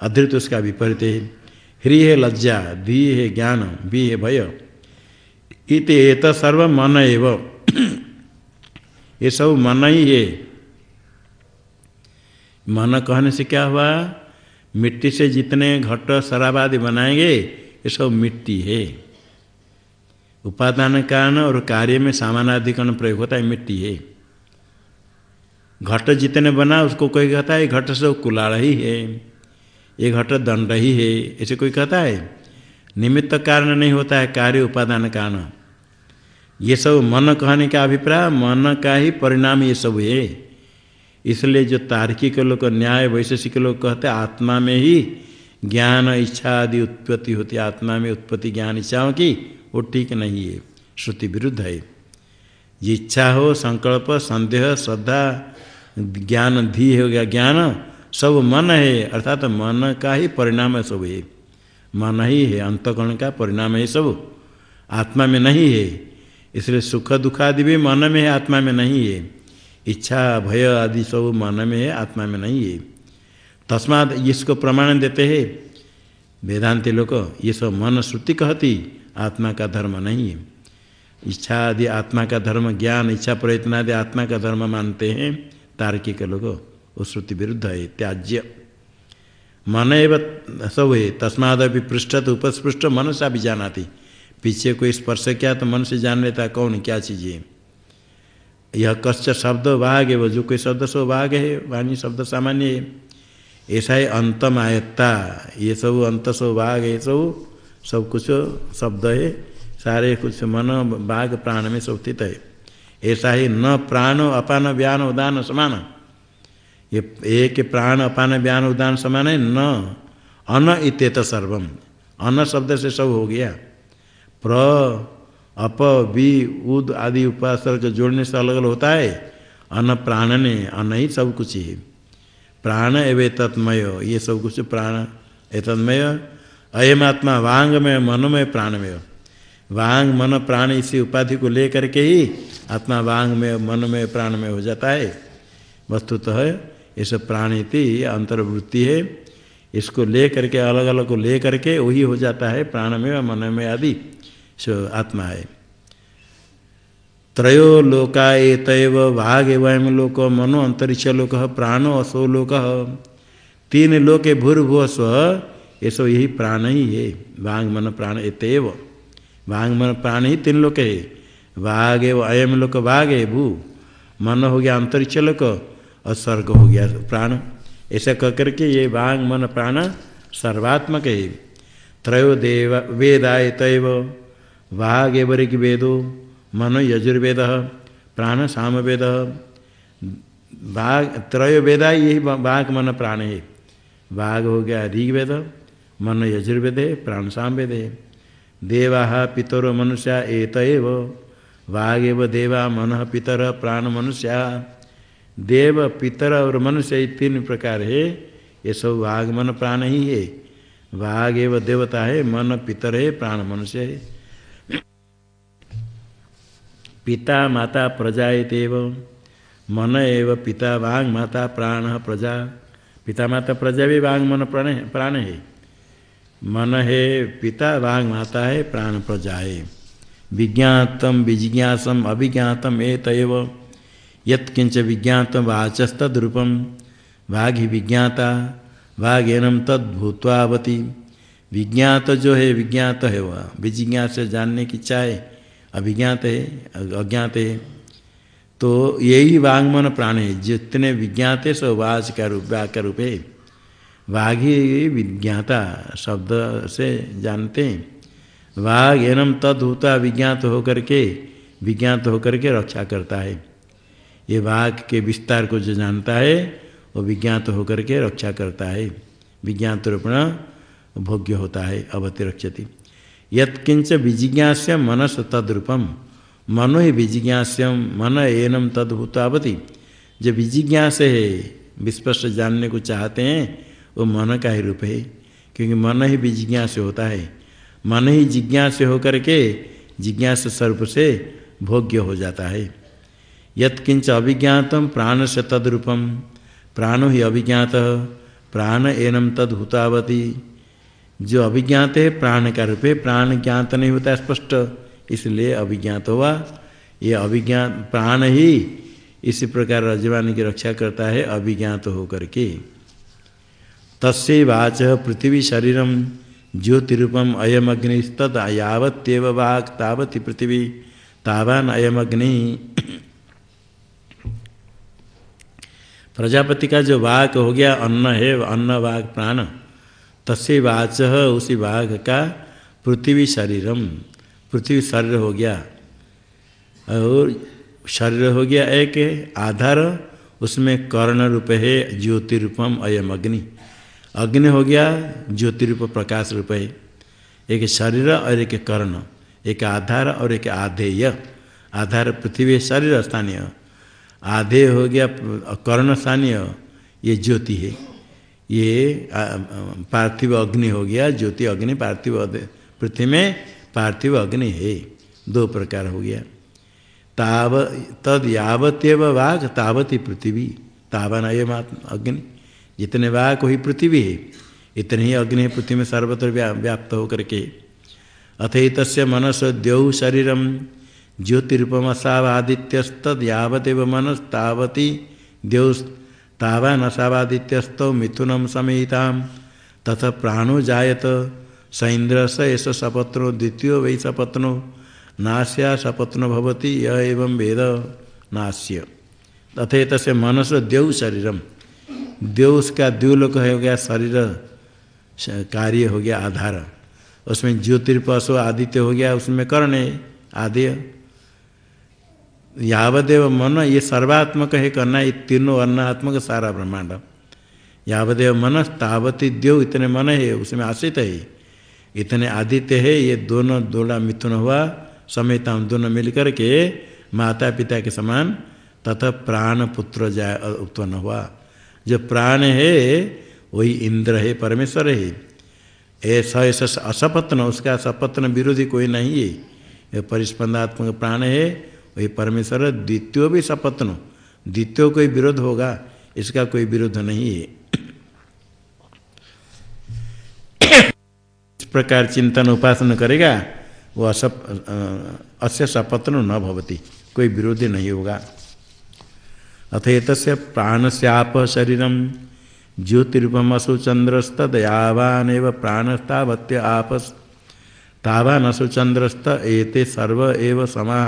अधृत उसका विपरीत है। ह्री है, लज्जा धी है, ज्ञान बी है, भय। इत सर्व मन एव। ये सब मन ही है। मन कहने से क्या हुआ? मिट्टी से जितने घट शराबादि बनाएँगे, ये सब मिट्टी है। उपादान कारण और कार्य में सामानाधिकरण प्रयोग होता है, मिट्टी है। घट जितने बना, उसको कोई कहता है घट सब कुलाड़ ही है। ये घट दंड ही है। ऐसे कोई कहता है। निमित्त कारण नहीं होता है, कार्य उपादान कारण। ये सब मन कहने का अभिप्राय, मन का ही परिणाम ये सब है। इसलिए जो तार्किक लोग, न्याय वैशेषिक लोग कहते आत्मा में ही ज्ञान इच्छा आदि उत्पत्ति होती आत्मा में उत्पत्ति, ज्ञान, इच्छाओं की वो ठीक नहीं है। श्रुति विरुद्ध है। ये इच्छा हो, संकल्प, संदेह, श्रद्धा, ज्ञान, धी हो गया, ज्ञान, सब मन है, अर्थात तो मन का ही परिणाम है सब है। मन ही है, अंतकरण का परिणाम है सब। आत्मा में नहीं है। इसलिए सुख दुख आदि भी मन में है, आत्मा में नहीं है। इच्छा, भय आदि सब मन में है, आत्मा में नहीं है। तस्माद इसको प्रमाण देते हैं। वेदांति लोग ये सब मन श्रुति कहती, आत्मा का धर्म नहीं है। इच्छा आदि आत्मा का धर्म, ज्ञान, इच्छा प्रयत्न आदि आत्मा का धर्म मानते हैं, तार्किक लोग, वो श्रुति विरुद्ध है, त्याज्य। मन एवं सब है तस्माद अभी पृष्ठ तो उपस्पृष्ट मन सा भी जाना थी पीछे कोई स्पर्श किया तो मन से जान लेता, कौन क्या चीज़ है? यह कश्च शब्द वाघ है वो जो कोई शब्द सो वाघ है, वाणी शब्द सामान्य है। ऐसा ही अंतम आयत्ता, ये सब अंत सो वाघ है, सब सब कुछ शब्द है, सारे कुछ मन बाघ प्राण में सब स्थित है। ऐसा ही न प्राण, अपान, व्यान, उदान, समान। ये एक प्राण, अपान, व्यान, उदान, समान है, न, अन इतेत सर्वम। अन शब्द से सब हो गया। प्र अप बी उद आदि उपासर्ग जोड़ने से अलग अलग होता है। अन प्राण ने अन ही सब कुछ है। प्राण एवं तत्मय, ये सब कुछ प्राण एतन्मय अयम आत्मा वांग में मनमय, प्राणमय। वांग, मन, प्राण इसी उपाधि को लेकर के ही आत्मा वांग में मन में प्राण में हो जाता है। वस्तुतः ये सब प्राणिति अंतर्वृत्ति है। इसको ले करके अलग अलग को ले करके वही हो जाता है प्राण में मन में आदि। सो आत्मा है त्रयो लोका एतव वाघ एवं लोक मनो अंतरिक्ष लोक, प्राणो असो लोक। तीन लोके भूर्भुव स्व, ये सब यही प्राण ही है। वांग मन प्राण एतव। वांग मन प्राण ही तीन लोक है। वाघ है अयम लोक वाघ है भू। मन हो गया अंतरिक्ष लोक और स्वर्ग हो गया प्राण। ऐसा कह करके ये वांग मन प्राण सर्वात्मक है। त्रयो देव वेदाय तैव। वाघ एवरे की वेदो, मन यजुर्वेद, प्राण साम वेद बाघ त्रय वेदा यही बाघ मन प्राण है। बाघ हो गया ऋग्वेद, मन यजुर्वेद है प्राण साम वेद है देवा पितर मनुष्य एत एव वाघ एव देवा मन पितर प्राण मनुष्य। देव, पितर और मनुष्य तीन प्रकार है। ये सब वाघ मन प्राण ही है। वाघ एव देवता है, मन पितर है, प्राण मनुष्य है। पिता माता प्रजा एव मन एव पिता वांग माता प्राण प्रजा। पिता माता प्रजा भी वांग मन प्राण प्राण है। मन है, पिता वाघ माता है, प्राण प्रजा है। विज्ञातम, विजिज्ञासम, अभिज्ञातम ए तयव यत्किंच विज्ञातम वाचस्तद्रूपम वाघ ही विज्ञाता वाघ एनम तद्भूतवावती। विज्ञात जो है, विज्ञात है वह। विजिज्ञात से जानने की इच्छा है। अभिज्ञात है अज्ञात। है तो यही वांगमन प्राण है जितने विज्ञात है सो वाच का रूप, वाक का रूप। है वाघी विज्ञाता शब्द से जानते। हैं वाघ एनम तद होता विज्ञात होकर के, विज्ञात होकर के रक्षा करता है। ये वाघ के विस्तार को जो जानता है, वो विज्ञात होकर के रक्षा करता है। विज्ञात रूपण भोग्य होता है अवति रक्षति यत्किंच विजिज्ञास्य मनस तद्रूपम। मनो ही विजिज्ञास्यम मन एनम तदभूतावती। जो विजिज्ञास है विस्पष्ट जानने को चाहते हैं, वो मन का ही रूप है। क्योंकि मन ही विजिज्ञास होता है। मन ही जिज्ञास होकर के जिज्ञास स्वरूप से भोग्य हो जाता है। यत्किंच अभिज्ञातम प्राण से तद्रूपम। प्राणो ही अभिज्ञात। प्राण एनम तदभूतावती। जो अभिज्ञात है, प्राण का रूप है प्राण ज्ञात नहीं होता, स्पष्ट। इसलिए अभिज्ञात हुआ ये अभिज्ञात, प्राण ही इसी प्रकार रजवानी की रक्षा करता है, अभिज्ञात होकर के। तस्वाच पृथ्वी शरीरम ज्योतिरूपम अयम तद यावत्यव वाक, तावती पृथ्वी। तावान अयम अग्नि प्रजापति का जो वाक हो गया, अन्न है, अन्न वाक प्राण। तस्य वाच उसी बाघ का पृथ्वी शरीरम। पृथ्वी शरीर हो गया। और शरीर हो गया एक आधार, उसमें कर्ण रूप है, ज्योतिरूपम अयम अग्नि। अग्नि हो गया, ज्योतिरूप प्रकाश रूप है। एक शरीर और एक कर्ण, एक आधार और एक आधेय। आधार पृथ्वी शरीर स्थानीय। आधेय हो गया, कर्ण स्थानीय। ये ज्योति है। ये पार्थिव अग्नि हो गया, ज्योति अग्नि पार्थिव पृथ्वी में पार्थिव अग्नि है, दो प्रकार हो गया। ताव, तद यावत्यव वाघ तावती पृथ्वी, तावन अयम अग्नि। जितने वाघ वही पृथ्वी है, इतने ही अग्नि पृथ्वी में सर्वत्र व्याप्त होकर के। अथ मनस द्यौ शरीरम, ज्योतिरूपमसावादित्यस्तद यावदेव मनस्तावती द्यौ तावान असावादित्यस्तौ मिथुनम समेता तथ प्राणो जायत। सैन्द्र स एष सपत्नो, द्वितीय वै सपत्नो, नास्या सपत्न भवती यह एवं वेद, नास्य। तथे से मनस द्यौ शरीरम। द्यौ उसका द्व्युलोक हो गया शरीर कार्य हो गया आधार। उसमें ज्योतिर्पशु आदित्य हो गया, उसमें कर्ण आदि यावदेव मन ये सर्वात्मक है करना, ये तीनों अन्नात्मक सारा ब्रह्मांड। यावदेव मन, तावती द्यो इतने मन है, उसमें आश्रित है। इतने आदित्य है, ये दोनों दोड़ा मिथुन हुआ समेत हम दोनों मिलकर के माता पिता के समान तथा प्राण पुत्र जाय उत्पन्न हुआ। जो प्राण है, वही इंद्र है, परमेश्वर है। ऐसा ऐसा असपत्न, उसका सपत्न विरोधी कोई नहीं है। ये परिस्पंदात्मक प्राण है वही परमेश्वर द्वितीय भी सपत्न द्वितीय कोई विरोध होगा, इसका कोई विरोध नहीं है। इस प्रकार चिंतन उपासना करेगा, वो असप अस्य सपत्न न भवती, कोई विरोधी नहीं होगा। अथ से प्राण आप शरीरम ज्योतिरूपमसु चंद्रस्तदयावान प्राणस्तावत्य आपस। तावान असु चंद्रस्त एते सर्व एव समा।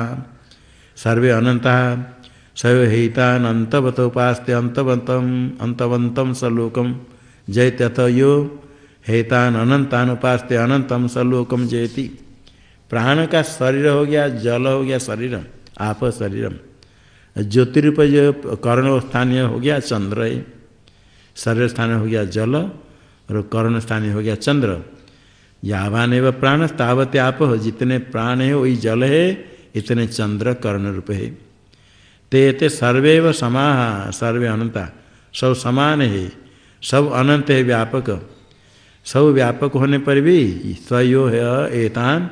सर्वे अनंता सर्व हेतानंतवतोपास्ते अंतवंतम अंतवंतम सलोकम जयत्यथ यो हेतान अनंतान उपास्ते अनंतम सलोकम जयति। प्राण का शरीर हो गया, जल हो गया, शरीर, आप शरीरम ज्योतिरूप जो कर्ण स्थानीय हो गया, चंद्र। है शरीर स्थान हो गया, जल, और कर्ण स्थानीय हो गया, चंद्र। यावान एवं प्राण तावत आप हो जितने प्राण है, वही जल है। इतने चंद्र कर्ण रूप है। ते ते सर्वे समाह, सर्वे अनंता, सब समान है, सब अनंत है व्यापक। सब व्यापक होने पर भी स्वयो है एतान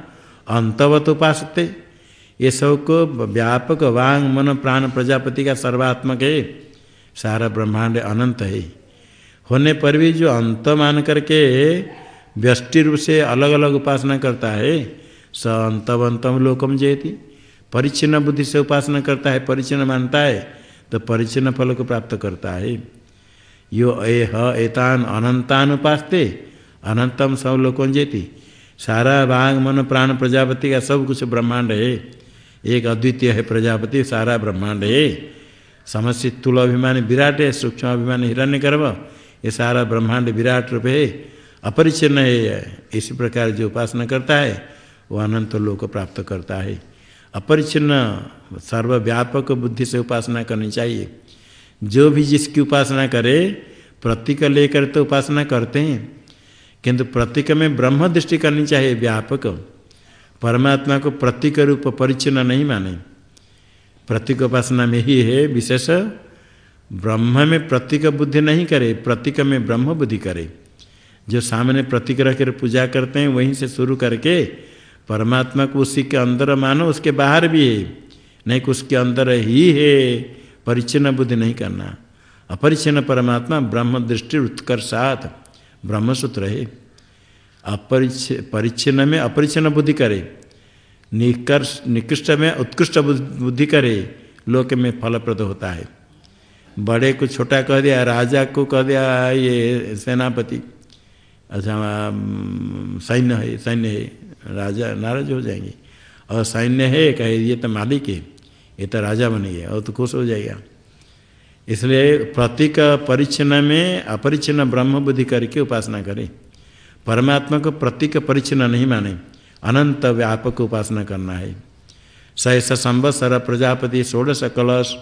अंतवत उपासते। ये सबको व्यापक वांग मन प्राण प्रजापति का सर्वात्मक है। सारा ब्रह्मांड अनंत है। होने पर भी जो अंत मान करके व्यष्टि रूप से अलग अलग उपासना करता है, स अंतवंतम लोकम जयती। परिचिन्न बुद्धि से उपासना करता है परिचिन्न मानता है तो परिचिन्न फल को प्राप्त करता है। यो ए एतान अनंतान उपासते अनंतम सब लोकम जयती सारा बाघ मन, प्राण, प्रजापति का सब कुछ ब्रह्मांड है। एक अद्वितीय है प्रजापति, सारा ब्रह्मांड है। समस्या तुल अभिमानी विराट है, सूक्ष्म अभिमानी हिरण्य गर्भ ये सारा ब्रह्मांड विराट रूप है। अपरिचिन्न है, इसी प्रकार जो उपासना करता है, वो अनंत लोक प्राप्त करता है। अपरिचिन्न, सर्वव्यापक बुद्धि से उपासना करनी चाहिए। जो भी जिसकी उपासना करे, प्रतीक लेकर तो उपासना करते हैं। किंतु प्रतीक में ब्रह्म दृष्टि करनी चाहिए, व्यापक। परमात्मा को प्रतीक रूप परिचिन्न नहीं माने। प्रतीक उपासना में ही है विशेष। ब्रह्म में प्रतीक बुद्धि नहीं करे, प्रतीक में ब्रह्म बुद्धि करे। जो सामने प्रतीक रखकर पूजा करते हैं, वहीं से शुरू करके परमात्मा को उसी के अंदर मानो, उसके बाहर भी है। नहीं कि उसके अंदर ही है। परिचिन्न बुद्धि नहीं करना। अपरिचिन्न परमात्मा ब्रह्म दृष्टि उत्कर्षात। ब्रह्मसूत्र है। अपरिच परिच्छिन्न में अपरिचिन्न बुद्धि करे। निकर्ष, निकृष्ट में उत्कृष्ट बुद्धि करे। लोक में फलप्रद होता है। बड़े को छोटा कह दिया, राजा को कह दिया, ये सेनापति। अच्छा सैन्य है सैन्य है। राजा नाराज़ हो जाएँगे। और सैन्य है, कहे, ये तो मालिक है, ये तो राजा बनेगा और तो खुश हो जाएगा। इसलिए प्रतीक परिच्छिन्न में अपरिच्छिन्न ब्रह्म बुद्धि करके उपासना करें। परमात्मा को प्रतीक परिचिन्न नहीं माने, अनंत व्यापक उपासना करना है। स ऐसा संवत्सर प्रजापति षोड़श कलश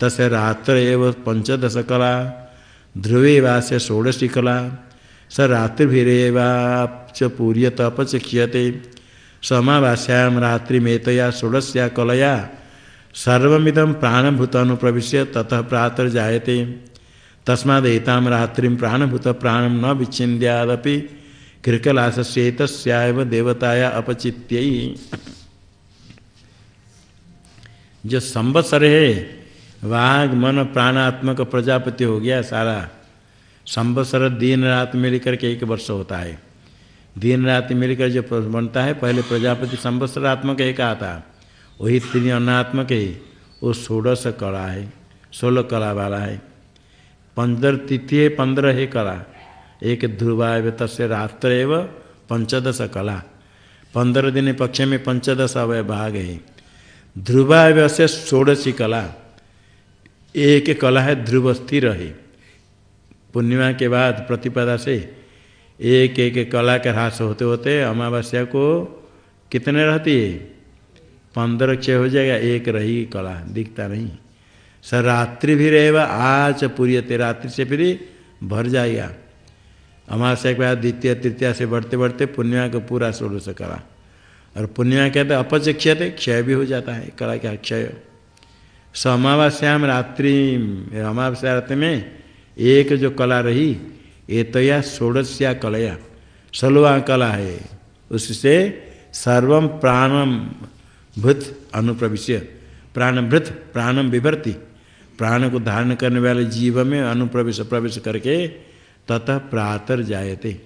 तस् रात्र एवं पंचदश कला, ध्रुवे वास्य षोड़शी कला स रात्रिभिरेवाच पूर्यत अपचक्ष्यते समावास्यां रात्रिमेतया षोडश्या कलया। सर्वमिदं प्राणभूत अनुप्रवेश ततः प्रातः जायते तस्मादेतां रात्रिं प्राणभूत प्राणं न विच्छिन्द्यादपि। कृकलाशेतस्याव देवताया अपचित्य। जो संवत्सर है वाघ मन प्राणात्मक प्रजापति हो गया सारा। संवत्सर दिन रात मिलकर के एक वर्ष होता है। दिन रात मिलकर जो बनता है, पहले प्रजापति संवत्सरात्मक एक आता, वही तीन अन्नात्मक है। वो षोड़श कला है, सोलह कला वाला है। पंद्रह तिथि पंद्रह है कला। एक ध्रुवाय तस्य रात्र एवं पंचदश कला। पंद्रह दिन पक्ष में पंचदश अवय भाग है। ध्रुवाय से षोड़शी कला। एक कला है, ध्रुव स्थिर है। पूर्णिमा के बाद प्रतिपदा से एक एक कला का ह्रास होते होते अमावस्या को कितने रहती है? पंद्रह क्षय हो जाएगा, एक रही कला, दिखता नहीं। सर, रात्रि भी रहेगा, आज पूरी रात्रि से फिर भर जाएगा। अमावस्या के बाद द्वितीय, तृतीया से बढ़ते बढ़ते पूर्णिमा को पूरा षोड़श कला। और पूर्णिमा कहते अपच क्षय थे क्षय भी हो जाता है, कला का क्षय। स अमावस्याम रात्रि, अमावस्या रात्रि में एक जो कला रही एतया षोड़श्या कलया। सलवा कला है। उससे सर्व प्राणम भूत अनुप्रविश्य। प्राणभृत प्राणम विभर्ति। प्राण को धारण करने वाले जीव में अनुप्रवेश, प्रवेश करके ततः प्रातर जायते।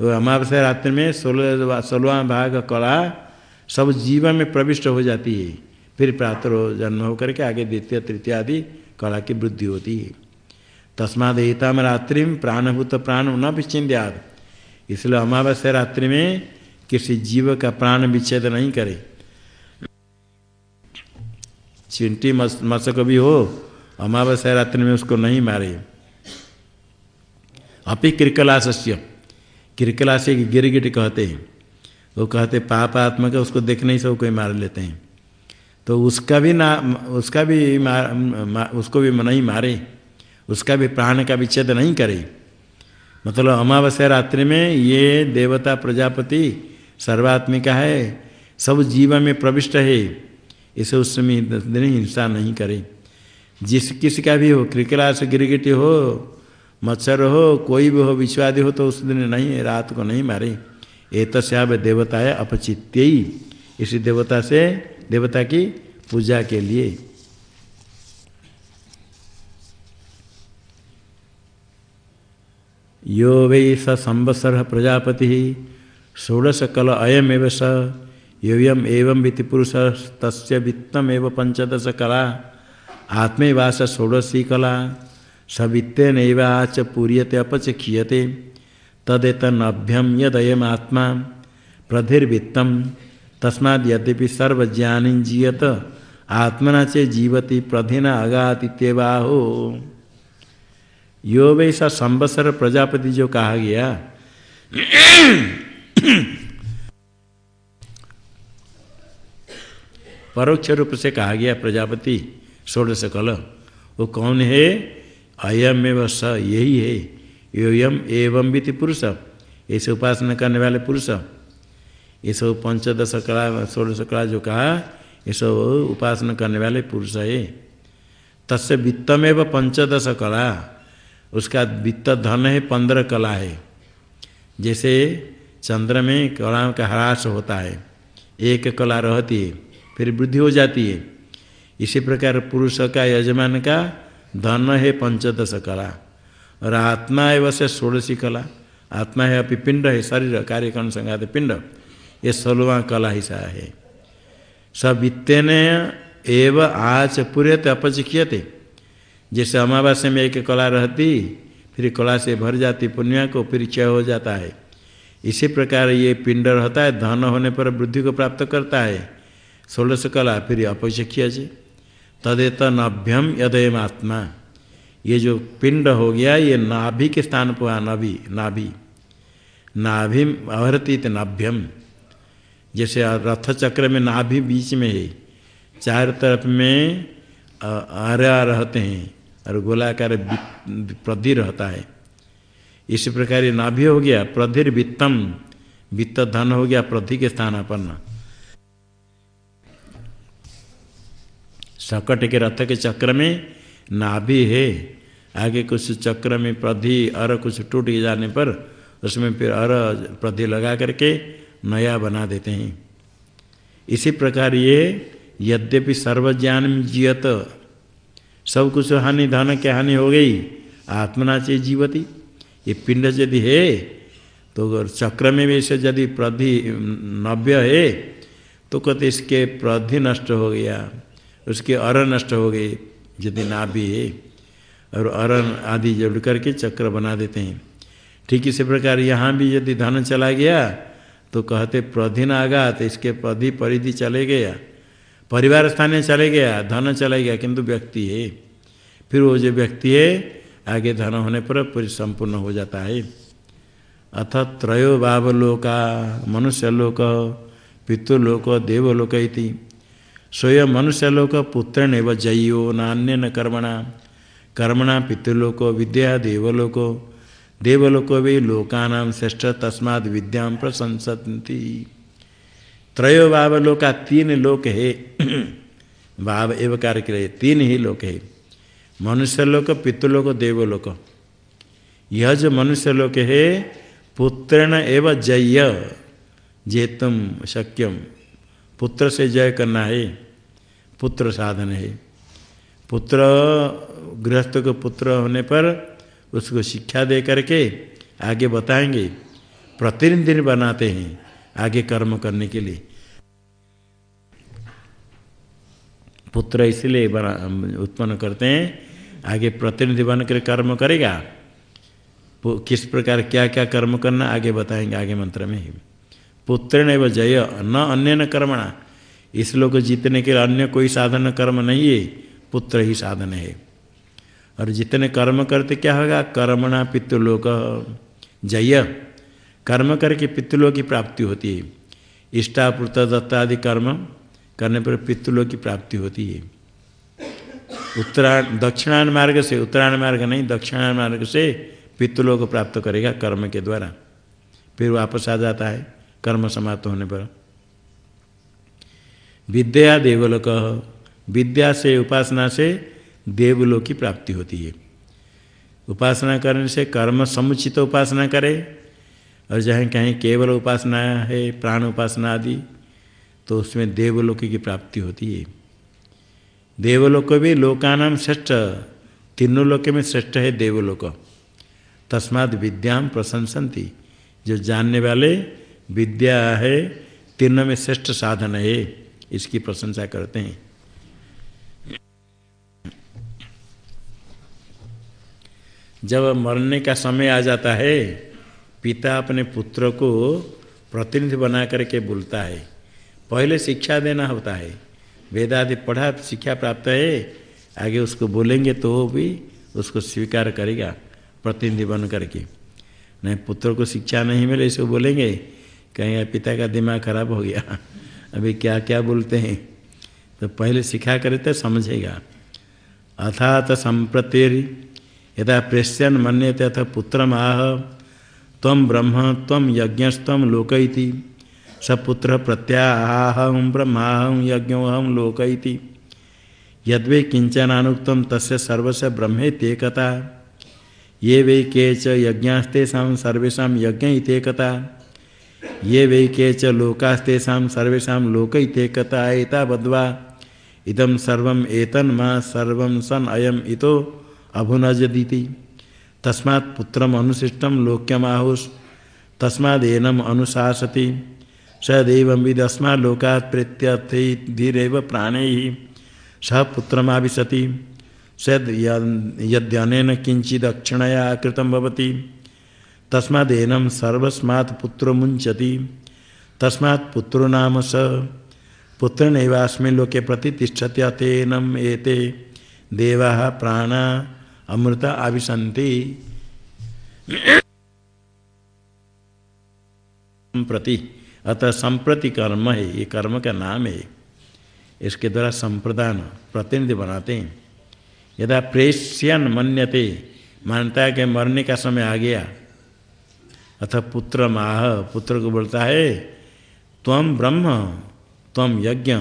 वो अमावस्या रात्रि में सोलह सोलवा भाग कला सब जीवन में प्रविष्ट हो जाती है। फिर प्रातर हो, जन्म होकर के आगे द्वितीय, तृतीय आदि कला की वृद्धि होती है। तस्माद एताम रात्रि में प्राणभूत प्राण न विच्छिंद्याद इसलिए अमावस्या रात्रि में किसी जीव का प्राण विच्छेद नहीं करे। चिंटी मशक भी हो अमावस्या रात्रि में उसको नहीं मारे। अपि क्रिकला से गिरगिट कहते हैं। वो कहते पाप आत्मा का उसको देखने ही सब कोई मार लेते हैं। तो उसका भी ना उसका भी मार, मा, उसको भी नहीं मारे। उसका भी प्राण का विच्छेद नहीं करे। मतलब अमावस्या रात्रि में ये देवता प्रजापति सर्वात्मिका है, सब जीवन में प्रविष्ट है, इसे उस समय दिन हिंसा नहीं करे। जिस किसी का भी हो क्रिकला से गिरगिट हो, मच्छर हो, कोई भी हो, विश्वादी हो तो उस दिन नहीं, रात को नहीं मारे। ये ए तस्याव देवताया अपचित्य इसी देवता से, देवता की पूजा के लिए। यो वै स संवत्सर प्रजापति षोडश कल अयमेव स योयम एवं वित्ति पुरुष तस्य पंचदश कला, आत्मेवास षोडशी कला सवित्ते नैवाच पूर्यते अपच खीयते तदेतनभ्यम यदयम आत्मा प्रधिर्वित्तम, तस्माद सर्वज्ञानी जीयत, आत्मना चे जीवती, प्रधिना अगातित्यवाहो। यो वैसा संवत्सर प्रजापति जो कहा गया। परोक्ष रूप से कहा गया प्रजापति षोड़श कल, वो कौन है? अयम एवं स, यही है। योयम एवं भी पुरुष। ऐसे उपासना करने वाले पुरुष। ये सब पंचदश कला, षोड़श कला जो कहा ये सब उपासना करने वाले पुरुष है। तस्य वित्तमेव पंचदश कला। उसका वित्त धन है, पंद्रह कला है। जैसे चंद्र में कला का ह्रास होता है, एक कला रहती है, फिर वृद्धि हो जाती है। इसी प्रकार पुरुष का, यजमान का धन है पंचदश कला। और आत्मा है वैसे षोड़शी कला। आत्मा है अभी पिंड है, शरीर कार्यक्रम संघात पिंड। ये सोलवा कला ही सा है। सब वित्तेन एव आज पूरे अपचिख्यते जैसे अमावास्या में एक कला रहती, फिर कला से भर जाती पुण्य को फिर क्षय हो जाता है। इसी प्रकार ये पिंड रहता है, धन होने पर वृद्धि को प्राप्त करता है। षोलश कला, फिर अपचख्य से तदेत नभ्यम यदयम आत्मा। ये जो पिंड हो गया, ये नाभि के स्थान पर नभी, नाभि। नाभि अवरती नाभ्यम। जैसे रथ चक्र में नाभि बीच में है, चार तरफ़ में आर्या रहते हैं। और गोलाकार प्रधि रहता है। इसी प्रकार ये नाभि हो गया, प्रधिर वित्तम, वित्त धन हो गया, प्रधि के स्थानापन्न सकट के रथ के चक्र में नाभि है। आगे कुछ चक्र में प्रधि अर कुछ टूट जाने पर उसमें फिर अर प्रधि लगा करके नया बना देते हैं। इसी प्रकार ये यद्यपि सर्वज्ञान जियत सब कुछ हानि धन के हानि हो गई। आत्मना से जीवती। ये पिंड यदि है तो चक्र में भी से यदि प्रधि नव्य है तो कहते इसके प्रधि नष्ट हो गया, उसके अर नष्ट हो गए, यदि नाभि है। और अरण आदि जोड़ करके चक्र बना देते हैं। ठीक इसी प्रकार यहाँ भी यदि धन चला गया तो कहते प्रधिन आगा तो इसके प्रधि परिधि चले गया। परिवार स्थानीय चले गया, धन चले गया, किंतु व्यक्ति है। फिर वो जो व्यक्ति है, आगे धन होने पर पूरी संपूर्ण हो जाता है। अथ त्रयो भावलोका मनुष्यलोक पितृलोक, देवलोक स्वयं मनुष्यलोक पुत्र न जयो नान्य कर्मणा। कर्मणा, पितृलोक, विद्या, देवलोको। देवलोको भी लोकानां श्रेष्ठ, तस्माद विद्या प्रशंसती त्रयो भाव लोका तीन लोक है। भाव एवं कार्य के तीन ही लोक है। मनुष्य लोक पितृलोक देवलोक यह जो मनुष्य लोक है, पुत्रेण एवं जय जेतम शक्यम। पुत्र से जय करना है, पुत्र साधन है। पुत्र, गृहस्थ को पुत्र होने पर उसको शिक्षा दे करके आगे बताएँगे। प्रतिनिधि बनाते हैं, आगे कर्म करने के लिए। पुत्र इसलिए बना उत्पन्न करते हैं, आगे प्रतिनिधि बनकर कर्म करेगा। किस प्रकार क्या क्या कर्म करना, आगे बताएँगे आगे मंत्र में ही। पुत्र ने व जय, न अन्य न कर्मणा। इस लोग जीतने के लिए अन्य कोई साधन कर्म नहीं है, पुत्र ही साधन है। और जितने कर्म करते क्या होगा? कर्मणा पितृलोक, जय। कर्म करके पितृलोक की प्राप्ति होती है। इष्टापूर्त दत्तादि कर्म करने पर पितृलोक की प्राप्ति होती है। उत्तरायण, दक्षिणायन मार्ग से, उत्तरायण मार्ग नहीं, दक्षिणायन मार्ग से पितृलोक प्राप्त करेगा कर्म के द्वारा। फिर वापस आ जाता है, कर्म समाप्त होने पर। विद्या देवलोक, विद्या से उपासना से देवलोक की प्राप्ति होती है। उपासना करने से कर्म समुचित उपासना करे, और जहाँ कहीं केवल उपासना है, प्राण उपासना आदि तो उसमें देवलोक की प्राप्ति होती है। देवलोक भी लोकानाम श्रेष्ठ, तीनों लोक में श्रेष्ठ है देवलोक। तस्माद विद्याम प्रशंसन्ति। जो जानने वाले, विद्या है, तीनों में श्रेष्ठ साधन है, इसकी प्रशंसा करते हैं। जब मरने का समय आ जाता है, पिता अपने पुत्र को प्रतिनिधि बना करके बोलता है। पहले शिक्षा देना होता है। वेदादि पढ़ा, शिक्षा प्राप्त है, आगे उसको बोलेंगे तो भी उसको स्वीकार करेगा, प्रतिनिधि बन करके। नहीं, पुत्र को शिक्षा नहीं मिले, इसको बोलेंगे कहीं पिता का दिमाग खराब हो गया, अभी क्या क्या बोलते हैं? तो पहले सिखा करे तो समझेगा। अथात संप्रतिर यदा प्रेष्यन मन्यते अथ पुत्र आह तम ब्रह्म तम यज्ञस्तम लोकयति स पुत्र प्रत्याहम ब्रह्माहम यज्ञोहम लोकयति यद्वे किंचनानुक्तम तस्य सर्वस्य ब्रह्मेत्येकता ये वै के च यज्ञास्तेषा सर्वेशा यज्ञ इतेकता ये वै के च लोकास्तेषा सर्वेशा लोक इतेकता एतावद्वा। इदम सर्वम एतन मा सर्वम सन अयम इतो अभुनजदीति। तस्मात् पुत्रम अनुशिष्टम लोक्यमाहुष तस्मादेनम अनुशासति। सदैव विदस्मा लोकात् प्रेत्यर्थे धीरेव प्राणे स पुत्रमाविशति। सद यद्यन किंचिदक्षिणया कृतं भवति। तस्मादेनम सर्वस्मात् पुत्र मुंचति तस्मात् पुत्रो नाम स। पुत्र नैवास्मिन् लोके प्रतिष्ठते अतेनम एते देवा प्राणा अमृत आविशंति संप्रति अतः संप्रति कर्म है, ये कर्म का नाम है। इसके द्वारा संप्रदान प्रतिनिधि बनाते हैं। यदा प्रेष्यन मन्यते मानता है कि मरने का समय आ गया। अथ पुत्र माह, पुत्र को बोलता है तम ब्रह्म तम यज्ञ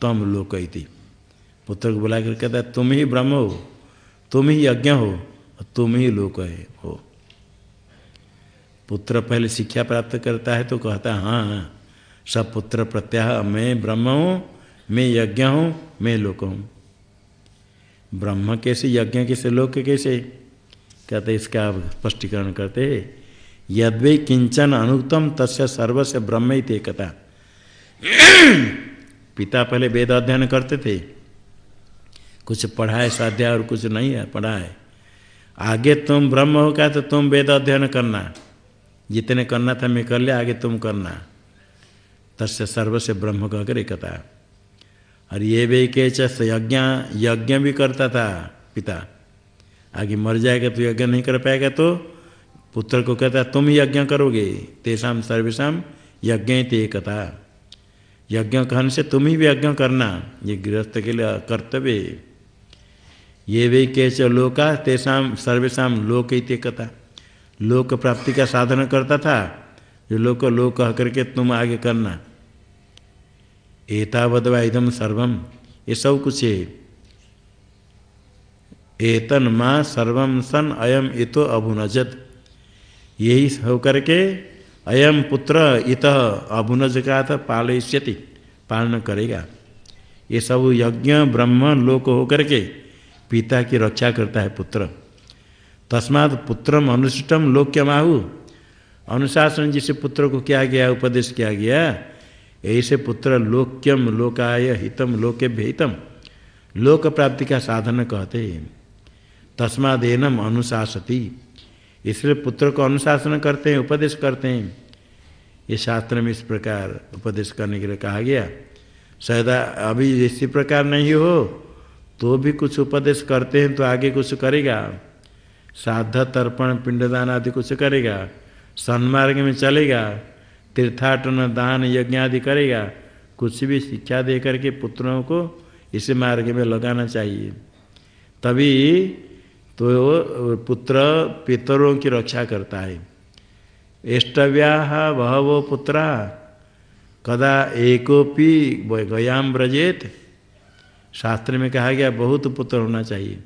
तम लोक पुत्र को बुला कर कहता है, तुम ही ब्रह्म हो, तुम ही यज्ञ हो, तुम ही लोक हो। पुत्र पहले शिक्षा प्राप्त करता है तो कहता है हाँ, हाँ सब पुत्र प्रत्याह मैं ब्रह्म हूँ मैं यज्ञ हूँ मैं लोक हूँ। ब्रह्म कैसे यज्ञ कैसे लोक कैसे? कहते इसका स्पष्टीकरण करते यद्वै किंचन अनुक्तम तस्य सर्वस्य ब्रह्म ही थे कथा पिता पहले वेद अध्ययन करते थे। कुछ पढ़ा है स्वाध्याय और कुछ नहीं है पढ़ा है आगे तुम ब्रह्म हो क्या तो तुम वेद अध्ययन करना। जितने करना था मैं कर लिया आगे तुम करना। तस्य सर्व से ब्रह्म कहकर एकता और ये वे के यज्ञ यज्ञ भी करता था पिता। आगे मर जाएगा तो यज्ञ नहीं कर पाएगा तो पुत्र को कहता, तुम ही यज्ञ करोगे तेषाम सर्वेशम यज्ञ ते एकता यज्ञ कहने से तुम ही भी यज्ञ करना, ये गृहस्थ के लिए कर्तव्य ये वे के लोका, तेषा सर्वेशा लोक कथा। लोक प्राप्ति का साधन करता था, जो लोक लोक कह करके तुम आगे करना। एतावदवा इदम सर्वम, ये सब कुछ है। एतन माँ सर्वम सन अयम इतो अभुनजत। यही होकर के अयम पुत्र इत अभुनज का था, पालयिष्यति, पालन करेगा। ये सब यज्ञ ब्रह्म लोक होकर के पिता की रक्षा करता है पुत्र। तस्मात पुत्रम अनुष्टम लोक्यमाहु। अनुशासन जिसे पुत्र को किया गया, उपदेश किया गया? ऐसे पुत्र लोक्यम लोकाय हितम लोके हितम लोक प्राप्ति का साधन कहते हैं। तस्मादेनम अनुशासती। इसलिए पुत्र को अनुशासन करते हैं, उपदेश करते हैं। ये शास्त्र में इस प्रकार उपदेश करने के लिए कहा गया। शायद अभी इसी प्रकार नहीं हो तो भी कुछ उपदेश करते हैं तो आगे कुछ करेगा। साध तर्पण, पिंडदान आदि कुछ करेगा। सन्मार्ग में चलेगा। तीर्थाटन, दान, यज्ञ आदि करेगा। कुछ भी शिक्षा दे करके पुत्रों को इस मार्ग में लगाना चाहिए। तभी तो पुत्र पितरों की रक्षा करता है। एष्टव्या वह वो पुत्रा, कदा एकोपी गयाम ब्रजेत शास्त्र में कहा गया, बहुत पुत्र होना चाहिए।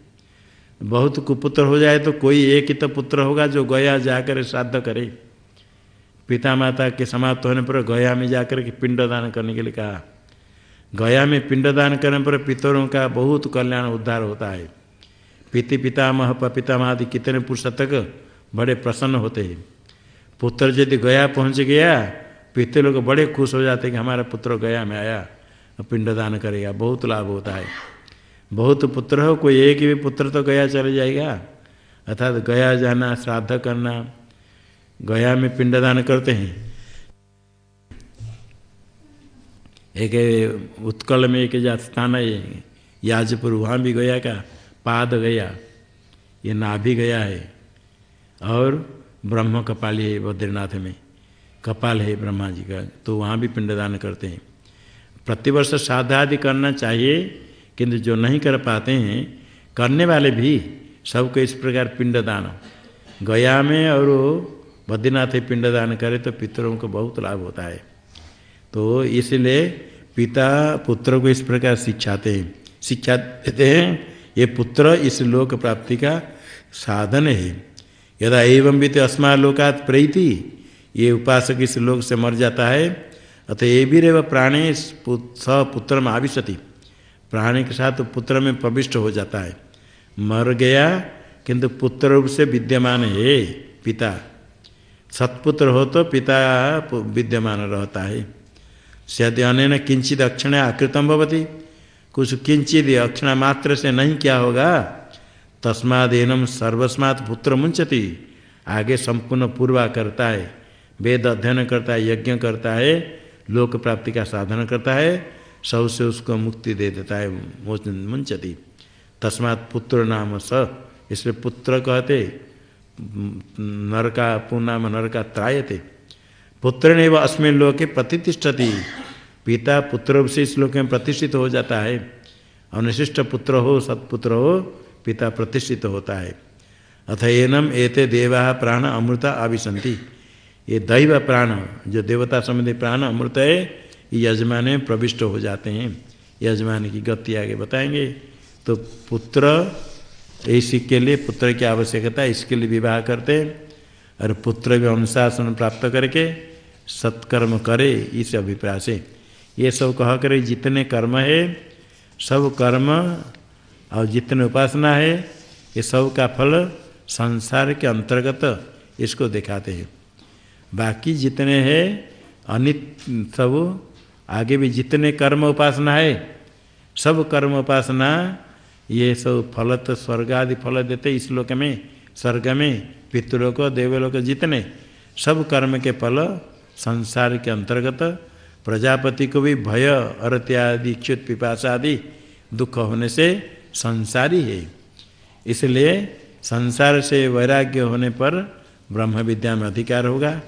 बहुत कुपुत्र हो जाए तो कोई एक ही तो पुत्र होगा जो गया जाकर श्राद्ध करे। पिता माता के समाप्त होने पर गया में जाकर के पिंडदान करने के लिए कहा। गया में पिंडदान करने पर पितरों का बहुत कल्याण उद्धार होता है। पिति पितामह पितामह आदि कितने पुरुष तक बड़े प्रसन्न होते हैं। पुत्र यदि गया पहुँच गया, पिते लोग बड़े खुश हो जाते कि हमारा पुत्र गया में आया, पिंडदान करेगा, बहुत लाभ होता है। बहुत पुत्र हो, कोई एक भी पुत्र तो गया चले जाएगा। अर्थात गया जाना, श्राद्ध करना, गया में पिंडदान करते हैं। एक उत्कल में एक स्थान है, याजपुर, वहाँ भी गया का, पाद गया, ये नाभि गया है। और ब्रह्म कपाली है, बद्रीनाथ में। कपाल है ब्रह्मा जी का तो वहाँ भी पिंडदान करते हैं। प्रतिवर्ष श्राद्ध आदि करना चाहिए किंतु जो नहीं कर पाते हैं, करने वाले भी सबको इस प्रकार पिंडदान। गया में और बद्रीनाथ पिंडदान करे तो पितरों को बहुत लाभ होता है। तो इसलिए पिता पुत्र को इस प्रकार सिखाते हैं। शिक्षा देते हैं, ये पुत्र इस लोक प्राप्ति का साधन है। यदा एवं भी तो अस्मा लोकात प्रीति, ये उपासक इस लोक से मर जाता है, अतः ये भी रेव प्राणे स पुत्र आविशति। प्राणी के साथ पुत्र में प्रविष्ट हो जाता है। मर गया, किंतु पुत्र रूप से विद्यमान है पिता। सत्पुत्र हो तो पिता विद्यमान रहता है। सद अन किंचित अक्षण आकृतम भवती। कुछ किंचित अक्षण मात्र से नहीं क्या होगा? तस्मादेनम सर्वस्मात् पुत्र मुंचती आगे संपूर्ण पूर्वा करता है। वेद अध्ययन करता है, यज्ञ करता है, लोक प्राप्ति का साधन करता है। सबसे उसको मुक्ति दे देता है मोचन मुंचती। तस्मात् पुत्र नाम स। इसलिए पुत्र कहते, नरका पुनाम नरका त्रायते। पुत्र ने वह अस्मिन लोके प्रतिष्ठती। पिता पुत्र से इस लोक में प्रतिष्ठित हो जाता है। अनुशिष्ट पुत्र हो, सत्पुत्र हो, पिता प्रतिष्ठित होता है। अथ एनम एते देवा प्राण अमृता आविशंति ये दैव प्राण, जो देवता संबंधी प्राण अमृत है यजमान में प्रविष्ट हो जाते हैं। यजमान की गति आगे बताएँगे। तो पुत्र, इसी के लिए पुत्र की आवश्यकता, इसके लिए विवाह करते हैं और पुत्र भी अनुशासन प्राप्त करके सत्कर्म करे, इस अभिप्राय से। ये सब कह कर, जितने कर्म है, सब कर्म और जितने उपासना है, ये सब का फल संसार के अंतर्गत इसको दिखाते हैं। बाकी जितने हैं, अनित सब आगे भी जितने कर्म उपासना है, सब कर्म उपासना, ये सब फल तो स्वर्ग आदि फल देते इस लोक में, स्वर्ग में, पितृलोक, देवलोक जितने, सब कर्म के फल संसार के अंतर्गत, प्रजापति को भी भय अरत्यादि च्युत पिपाशा आदि, दुख होने से संसारी है। इसलिए संसार से वैराग्य होने पर ब्रह्म विद्या में अधिकार होगा।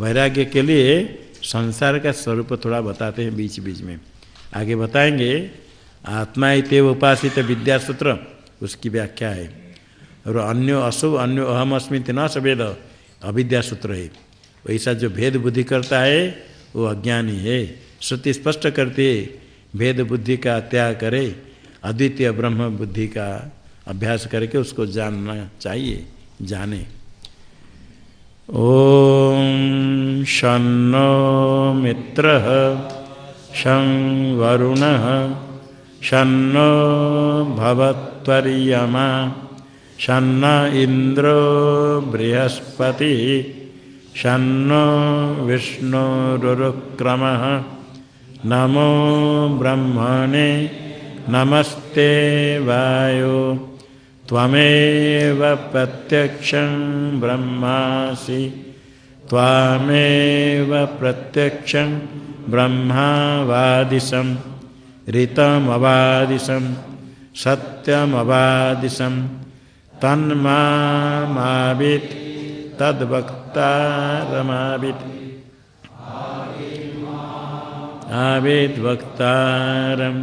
वैराग्य के लिए संसार का स्वरूप थोड़ा बताते हैं बीच बीच में। आगे बताएँगे, आत्मा इतव उपासित विद्यासूत्र, उसकी व्याख्या है। और अन्य अशुभ अन्य अहम अस्मित न सवेद, अविद्यासूत्र है। वैसा जो भेद बुद्धि करता है, वो अज्ञानी है। श्रुति स्पष्ट करती है, भेद बुद्धि का त्याग करे, अद्वितीय ब्रह्म बुद्धि का अभ्यास करके उसको जानना चाहिए, जाने। ॐ शं नो मित्रः शं वरुणः शं नो भवत्वर्यमा शं न इन्द्रो बृहस्पतिः शं नो विष्णुरुक्रमः नमो ब्रह्मणे नमस्ते वायो त्वमेव प्रत्यक्षं ब्रह्मासि। त्वामेव प्रत्यक्षं ब्रह्मावादिशं ऋतमवादिशं सत्यमवादिशं तन्मामावित् तद्वक्तारमावित्। आवेद्वक्तारम्।